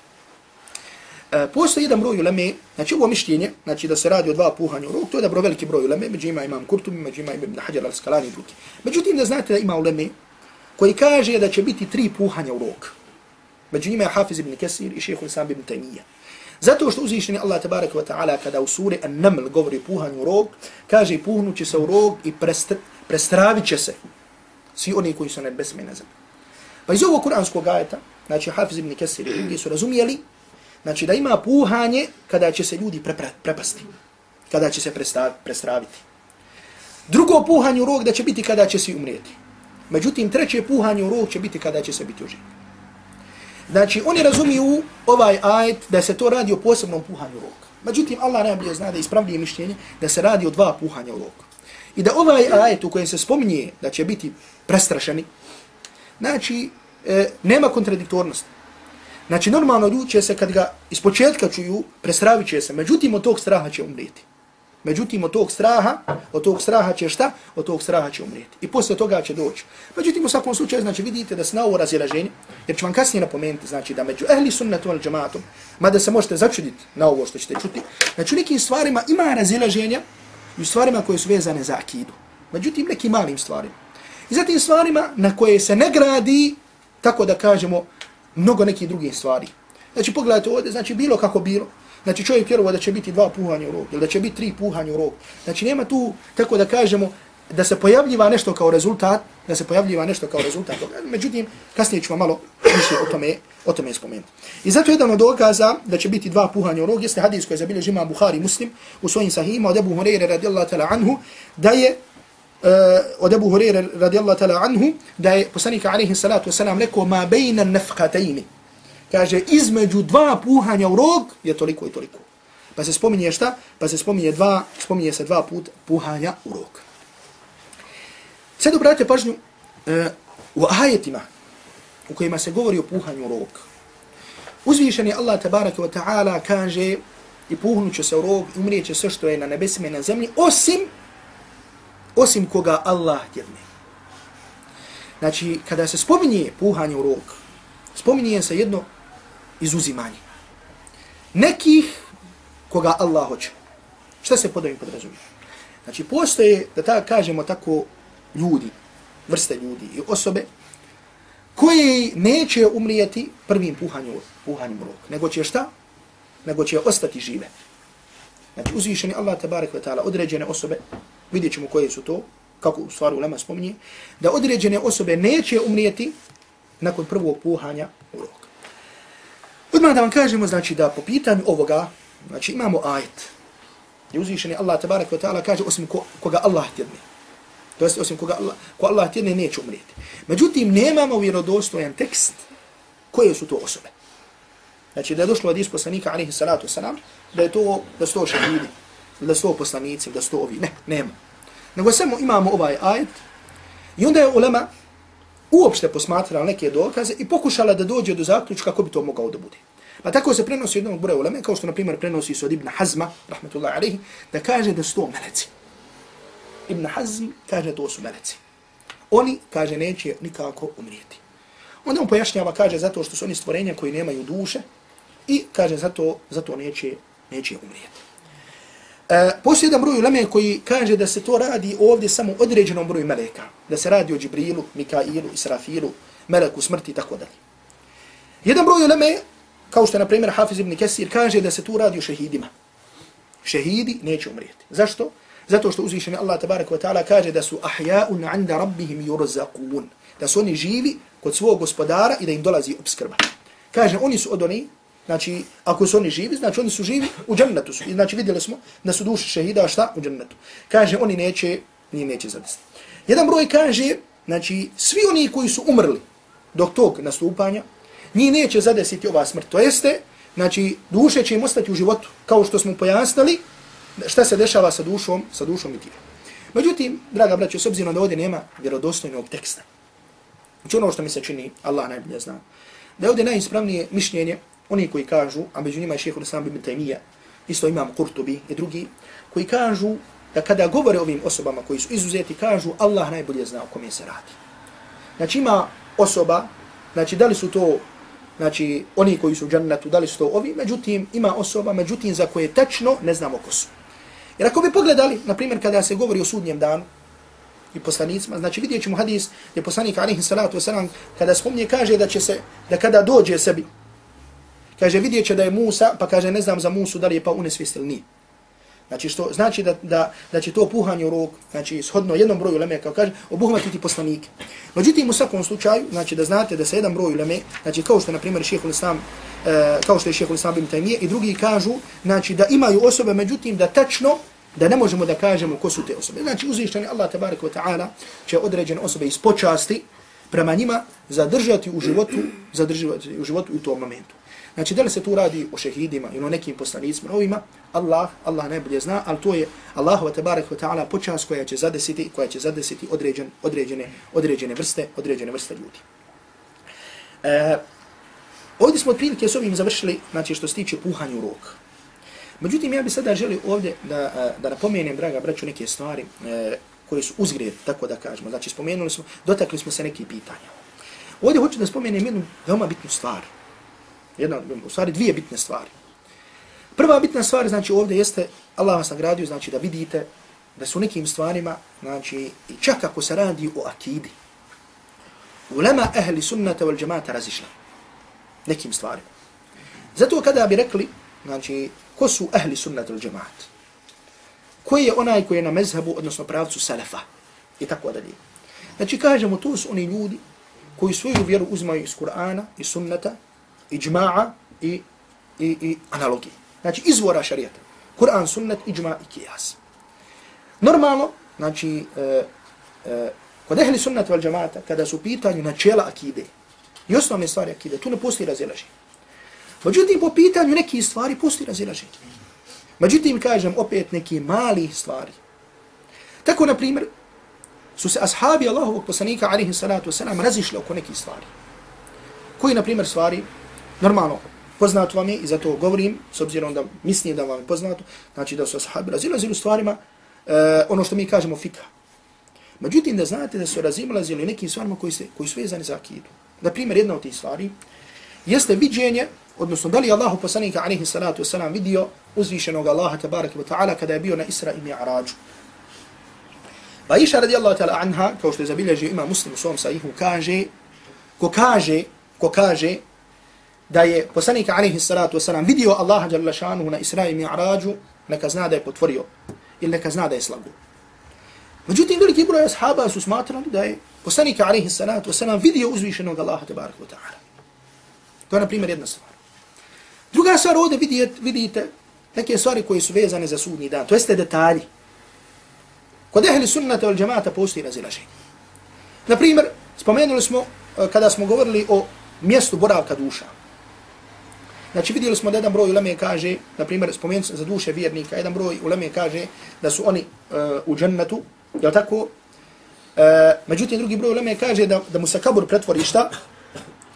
E, postoji jedan broj uleme, znači ovo mišljenje, znači da se radi o dva puhanja u rog, to je dobro veliki broj uleme, među ima imam Kurtumi, među ima imam Hajar al-Skalani i drugi. Međutim, da znate da ima uleme koji kaže da će biti tri puhanja u rog. Među njima je Hafiz ibn Kesir i šeho Islam ibn Taymiyyah. Zato što uzvišeni Allah tabaraka wa ta'ala kada u suri An-Naml govori puhanju u rog, kaže puhnuće se u rog i prestravit će se svi oni koji su na nebesima i na zemlji. Pa iz ovog kuranskog ajeta, znači Hafiz ibn Kesir i drugi su razumijeli, znači da ima puhanje kada će se ljudi prepra, prepasti, kada će se prestraviti. Drugo puhanje u rog da će biti kada će svi umrijeti. Međutim, treće puhanje u rog će biti kada će se biti uživi. Znači, oni razumiju ovaj ajet da se to radi o posebnom puhanju roka. Međutim, Allah najbolje zna da ispravlje mišljenje da se radi o dva puhanja u. I da ovaj ajet u kojem se spominje da će biti prestrašeni, znači, e, nema kontradiktornosti. Znači, normalno ljudi će se, kad ga iz početka čuju, presravit će se, međutim, od tog straha će umrijeti. Međutim, od tog straha, od tog straha će šta? Od tog straha će umrijeti. I posle toga će doći. Međutim, u svakom slučaju, znači, vidite da se na ovo razilaženje, jer ću vam kasnije napomenuti, znači, da među ehli sunnetu al džamatom, mada se možete začuditi na ovo što ćete čuti, znači, u nekim stvarima ima razilaženja, i u stvarima koje su vezane za akidu. Međutim, nekim malim stvarima. I zatim stvarima na koje se ne gradi, tako da kažemo, mnogo nekih drugih stvari. Znači, pogledajte ovdje, znači, bilo kako bilo. Znači, čovjek vjerovao da će biti dva puhanja u rok, ili da će biti tri puhanja u rok. Znači, nema tu, tako da kažemo, da se pojavljiva nešto kao rezultat, da se pojavljiva nešto kao rezultat. Međutim, kasnije ćemo malo više o tome, o tome spomenuti. I zato jedan od dokaza da će biti dva puhanja u rog jeste hadis koji je zabilježi ima Buhari muslim u svojim sahima od Ebu Hureyre radijallahu ta'la anhu da je Eh, od Ebu Hurire radijallahu ta'la anhu da je poslanika alaihi salatu wasalam rekao ma bejna nefkatajni. Kaže između dva puhanja u rog je toliko i toliko. Pa se spominje šta? Pa se spominje dva, spominje se dva put puhanja u rog. Sad obratite pažnju uh, u ajetima u kojima se govori o puhanju u rok. Uzvišen je Allah tabaraka wa ta'ala kaže i puhnuće se u rog i umrijeće sve što je na nebesima i na zemlji, osim, osim koga Allah djedne. Znači, kada se spominje puhanje u rog, spominje se jedno izuzimanje. Nekih koga Allah hoće. Šta se pod ovim podrazumije? Znači, postoje, da tako kažemo tako, ljudi, vrste ljudi i osobe, koji neće umrijeti prvim puhanjem, puhanjem rok, nego će šta? Nego će ostati žive. Znači, uzvišeni Allah, tabarik wa ta'ala, određene osobe, vidjet ćemo koje su to, kako u stvaru Lema spominje, da određene osobe neće umrijeti nakon prvog puhanja urok. Odmah da vam kažemo, znači, da po pitanju ovoga, znači, imamo ajet, gdje uzvišeni Allah, tabarak wa ta'ala, kaže osim ko, koga Allah tjedne. To jest osim koga Allah, ko Allah tjedne neće umrijeti. Međutim, nemamo vjerodostojan tekst koje su to osobe. Znači, da je došlo od isposlanika, alaihi salatu wasalam, da je to, da su to šehidi, da su to poslanici, da su to ovi. Ne, nema. Nego samo imamo ovaj ajet i onda je ulema uopšte posmatrala neke dokaze i pokušala da dođe do zaključka kako bi to mogao da bude. Pa tako se prenosi jednog broja uleme, kao što na primjer prenosi se od Ibn Hazma, rahmetullahi alihi, da kaže da su to meleci. Ibn Hazm kaže to su meleci. Oni, kaže, neće nikako umrijeti. Onda on pojašnjava, kaže, zato što su oni stvorenja koji nemaju duše i kaže, zato, zato neće, neće umrijeti. E, postoji jedan broj uleme koji kaže da se to radi ovdje samo određenom broju meleka. Da se radi o Džibrilu, Mikailu, Israfilu, Meleku smrti i tako dalje. Jedan broj uleme, kao što je na primjer Hafiz ibn Kesir, kaže da se tu radi o šehidima. Šehidi neće umrijeti. Zašto? Zato što uzvišeni Allah tabaraka wa ta'ala kaže da su ahja'un 'inda rabbihim yurzaqun. Da su oni živi kod svog gospodara i da im dolazi obskrba. Kaže oni su od oni, znači ako su oni živi, znači oni su živi u džennetu su. Znači vidjeli smo da su duše šehida šta u džennetu. Kaže oni neće, ni neće zadesiti. Jedan broj kaže, znači svi oni koji su umrli dok tog nastupanja, ni neće zadesiti ova smrt. To jeste, znači duše će im ostati u životu, kao što smo pojasnili, šta se dešava sa dušom, sa dušom i tijelom. Međutim, draga braćo, s obzirom da ovdje nema vjerodostojnog teksta, znači ono što mi se čini, Allah najbolje zna, da je ovdje najispravnije mišljenje, oni koji kažu, a među njima je šehhul Islam ibn Taymiyyah, isto imam Kurtubi i drugi, koji kažu da kada govore ovim osobama koji su izuzeti, kažu Allah najbolje zna o kome se radi. Znači ima osoba, znači da li su to znači oni koji su u džennetu, da li su to ovi, međutim ima osoba, međutim za koje tačno ne znamo ko su. Jer ako bi pogledali, na primjer, kada se govori o sudnjem danu i poslanicima, znači vidjet ćemo hadis gdje poslanik alaihi salatu wasalam, kada spomnije, kaže da će se, da kada dođe sebi, kaže vidjet će da je Musa, pa kaže ne znam za Musu da li je pa unesvijest ili nije. Znači što znači da, da, da će to puhanje u rok, znači shodno jednom broju leme, kao kaže, obuhvatiti poslanike. Međutim, u svakom slučaju, znači da znate da se jedan broj leme, znači kao što je, na primjer, šehol islam, e, kao što je šehol islam bin Taymiye, i drugi kažu, znači da imaju osobe, međutim da tačno, da ne možemo da kažemo ko su te osobe. Znači uzvišteni Allah tabaraka wa ta'ala će određene osobe ispočasti, prema njima zadržati u životu, zadržati u životu u tom momentu. Znači, da li se tu radi o šehidima ili o nekim poslanicima, ovima, Allah, Allah najbolje zna, ali to je Allahu tabarak wa ta'ala počas koja će zadesiti, koja će zadesiti određen, određene, određene vrste, određene vrste ljudi. E, ovdje smo otprilike s ovim završili, znači što se tiče puhanju u rok. Međutim, ja bih sada želio ovdje da, e, da napomenem, draga braću, neke stvari e, koje su uzgred, tako da kažemo. Znači, spomenuli smo, dotakli smo se neki pitanja. Ovdje hoću da spomenem jednu veoma bitnu stvar jedna, u stvari dvije bitne stvari. Prva bitna stvar, znači ovdje jeste, Allah vas nagradio, znači da vidite da su nekim stvarima, znači i čak ako se radi o akidi, ulema ehli sunnata wal džemata razišla. Nekim stvarima. Zato kada bi rekli, znači, ko su ehli sunnata wal džemata? Koji je onaj koji je na mezhebu, odnosno pravcu salafa? I tako dalje. Znači, kažemo, to su oni ljudi koji svoju vjeru uzmaju iz Kur'ana i sunnata, iđma'a i, i, i analogije. Znači, izvora šarijata. Kur'an, sunnet, iđma' i kijas. Normalno, znači, e, e, kod ehli sunnet val džamata, kada su pitanju načela akide, i osnovne stvari akide, tu ne postoji razilaženje. Međutim, po pitanju nekih stvari postoji razilaženje. Međutim, kažem opet neki mali stvari. Tako, na primjer, su se ashabi Allahovog poslanika, alihi salatu wasalam, razišli oko nekih stvari. Koji, na primjer, stvari, normalno, poznato vam je i zato govorim, s obzirom da mislim da vam je poznato, znači da su ashabi razilazili u stvarima, uh, ono što mi kažemo fika. Međutim, da znate da su razilazili nekim stvarima koji, se, koji su vezani za akidu. Na primjer, jedna od tih stvari jeste viđenje, odnosno da li Allahu poslanika, alejhi salatu wasalam, vidio uzvišenog Allaha tabaraka wa ta'ala kada je bio na Isra i Mi'rađu. Pa iša radijallahu ta'ala anha, kao što je zabilježio ima muslim u svom sahihu, kaže, ko kaže, ko kaže, da je poslanik alaihi salatu wasalam vidio Allaha jalla šanuhu na Isra i Mi'rađu, neka zna da je potvorio ili neka zna da je slago. Međutim, veliki broj ashaba su smatrali da je poslanik alaihi salatu wasalam vidio uzvišenog Allaha tabaraka wa ta'ala. To je, na primjer, jedna stvar. Druga stvar ovdje vidite, vidite neke stvari koje su vezane za sudni dan. To jeste detalji. Kod ehli sunnata ili džemata postoji razilaženje. Naprimjer, spomenuli smo eh, kada smo govorili o mjestu boravka duša. Znači vidjeli smo da jedan broj uleme kaže, na primjer, spomenuli za duše vjernika, jedan broj uleme kaže da su oni uh, u džennetu, je tako? Uh, međutim, drugi broj uleme kaže da, da mu se kabur pretvori šta?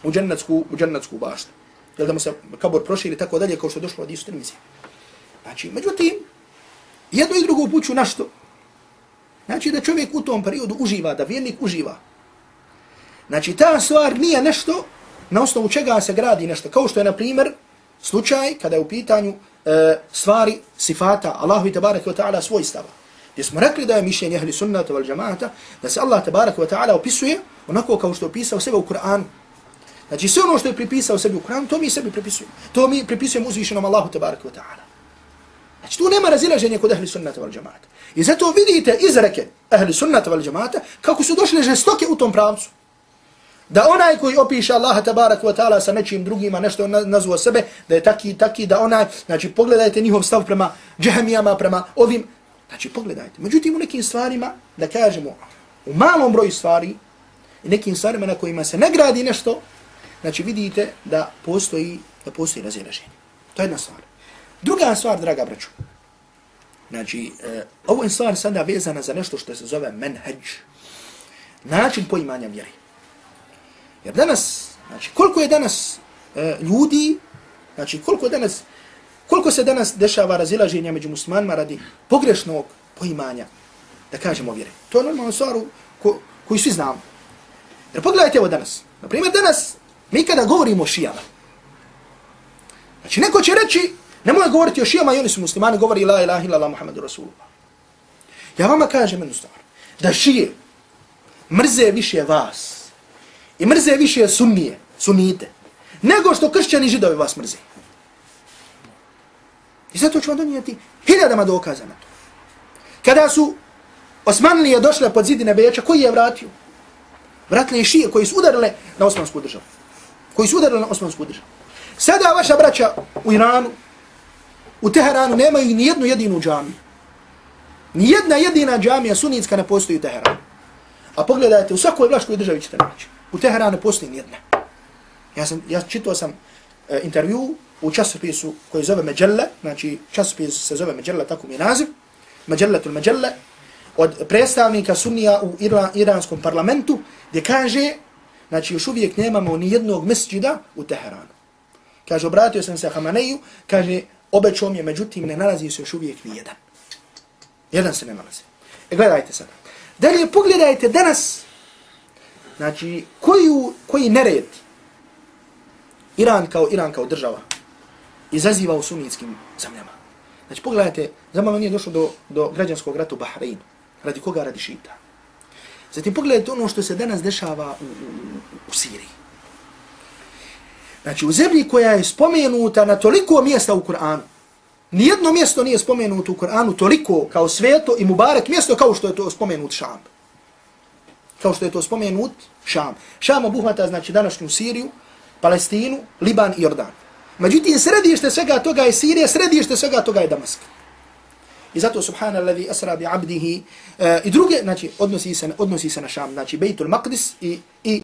U džennetsku, u džennetsku baštu. Jel da mu se kabur proširi tako dalje kao što je došlo od istu termizije. Znači, međutim, jedno i drugo upuću na što? Znači da čovjek u tom periodu uživa, da vjernik uživa. Znači ta stvar nije nešto na osnovu čega se gradi nešto. Kao što je, na primjer, slučaj kada je u pitanju e, stvari sifata Allahu i tabaraka wa ta'ala svojstava. Gdje smo rekli da je mišljenje ahli sunnata val džamata, da se Allah tabaraka wa ta'ala opisuje onako kao što je opisao sebe u Kur'anu. Znači sve ono što je pripisao sebi u Kur'anu, to mi sebi pripisujemo. To mi pripisujemo uzvišenom Allahu tabaraka wa ta'ala. Znači tu nema razilaženja kod ahli sunnata val džamata. I zato vidite izreke ahli sunnata val džamata kako su došle žestoke u tom pravcu. Da onaj koji opiše Allaha tabarak wa ta'ala sa nečim drugima, nešto nazvao sebe, da je taki taki, da onaj, znači pogledajte njihov stav prema džahmijama, prema ovim, znači pogledajte. Međutim, u nekim stvarima, da kažemo, u malom broju stvari, i nekim stvarima na kojima se ne gradi nešto, znači vidite da postoji, da postoji razilaženje. To je jedna stvar. Druga stvar, draga braću, znači, uh, ovo je stvar sada vezana za nešto što se zove menheđ, način poimanja vjeri. Jer danas, znači, koliko je danas uh, ljudi, znači, koliko danas, koliko se danas dešava razilaženja među muslimanima radi pogrešnog poimanja, da kažemo vjere. To je normalno stvar ko, koju svi znamo. Jer pogledajte ovo danas. Na primjer, danas, mi kada govorimo o šijama, znači, neko će reći, nemoj govoriti o šijama i oni su muslimani, govori la ilaha illallah Muhammedu Rasulullah. Ja vama kažem jednu stvar, da šije mrze više vas, i mrze više sunnije, sunnite, nego što kršćani židovi vas mrze. I zato ću vam donijeti hiljadama dokaza na to. Kada su Osmanlije došle pod zidine Beča, koji je vratio? Vratili je šije koji su udarile na osmansku državu. Koji su udarili na osmansku državu. Sada vaša braća u Iranu, u Teheranu nemaju ni jednu jedinu džamiju. Ni jedna jedina džamija sunitska ne postoji u Teheranu. A pogledajte, u svakoj vlaškoj državi ćete naći. U Teheranu postoji ni jedna. Ja sam, ja čitao sam e, intervju u časopisu koji zove Međelle, znači časopis se zove Međelle, tako mi je naziv, Međelletul Međelle, od predstavnika sunnija u Iran, iranskom parlamentu, gdje kaže, znači još uvijek nemamo ni jednog mesđida u Teheranu. Kaže, obratio sam se Hamaneju, kaže, obećao mi je, međutim, ne nalazi se još uvijek ni jedan. Jedan se ne nalazi. E, gledajte sada. Dalje, pogledajte danas, znači, koju, koji nered Iran kao Iran kao država izaziva u sunitskim zemljama. Znači, pogledajte, zaman nije došlo do, do građanskog rata u Bahreinu. Radi koga? Radi šita. Zatim, pogledajte ono što se danas dešava u, u, u Siriji. Znači, u zemlji koja je spomenuta na toliko mjesta u Kur'anu, nijedno mjesto nije spomenuto u Kur'anu toliko kao sveto i mubarek mjesto kao što je to spomenut Šam kao što je to spomenut, Šam. Šam obuhvata znači današnju Siriju, Palestinu, Liban i Jordan. Međutim, središte svega toga je Sirija, središte svega toga je Damask. I zato subhana alladhi asra bi abdihi uh, i druge, znači odnosi se, odnosi se na Šam, znači Bejtul Maqdis i, i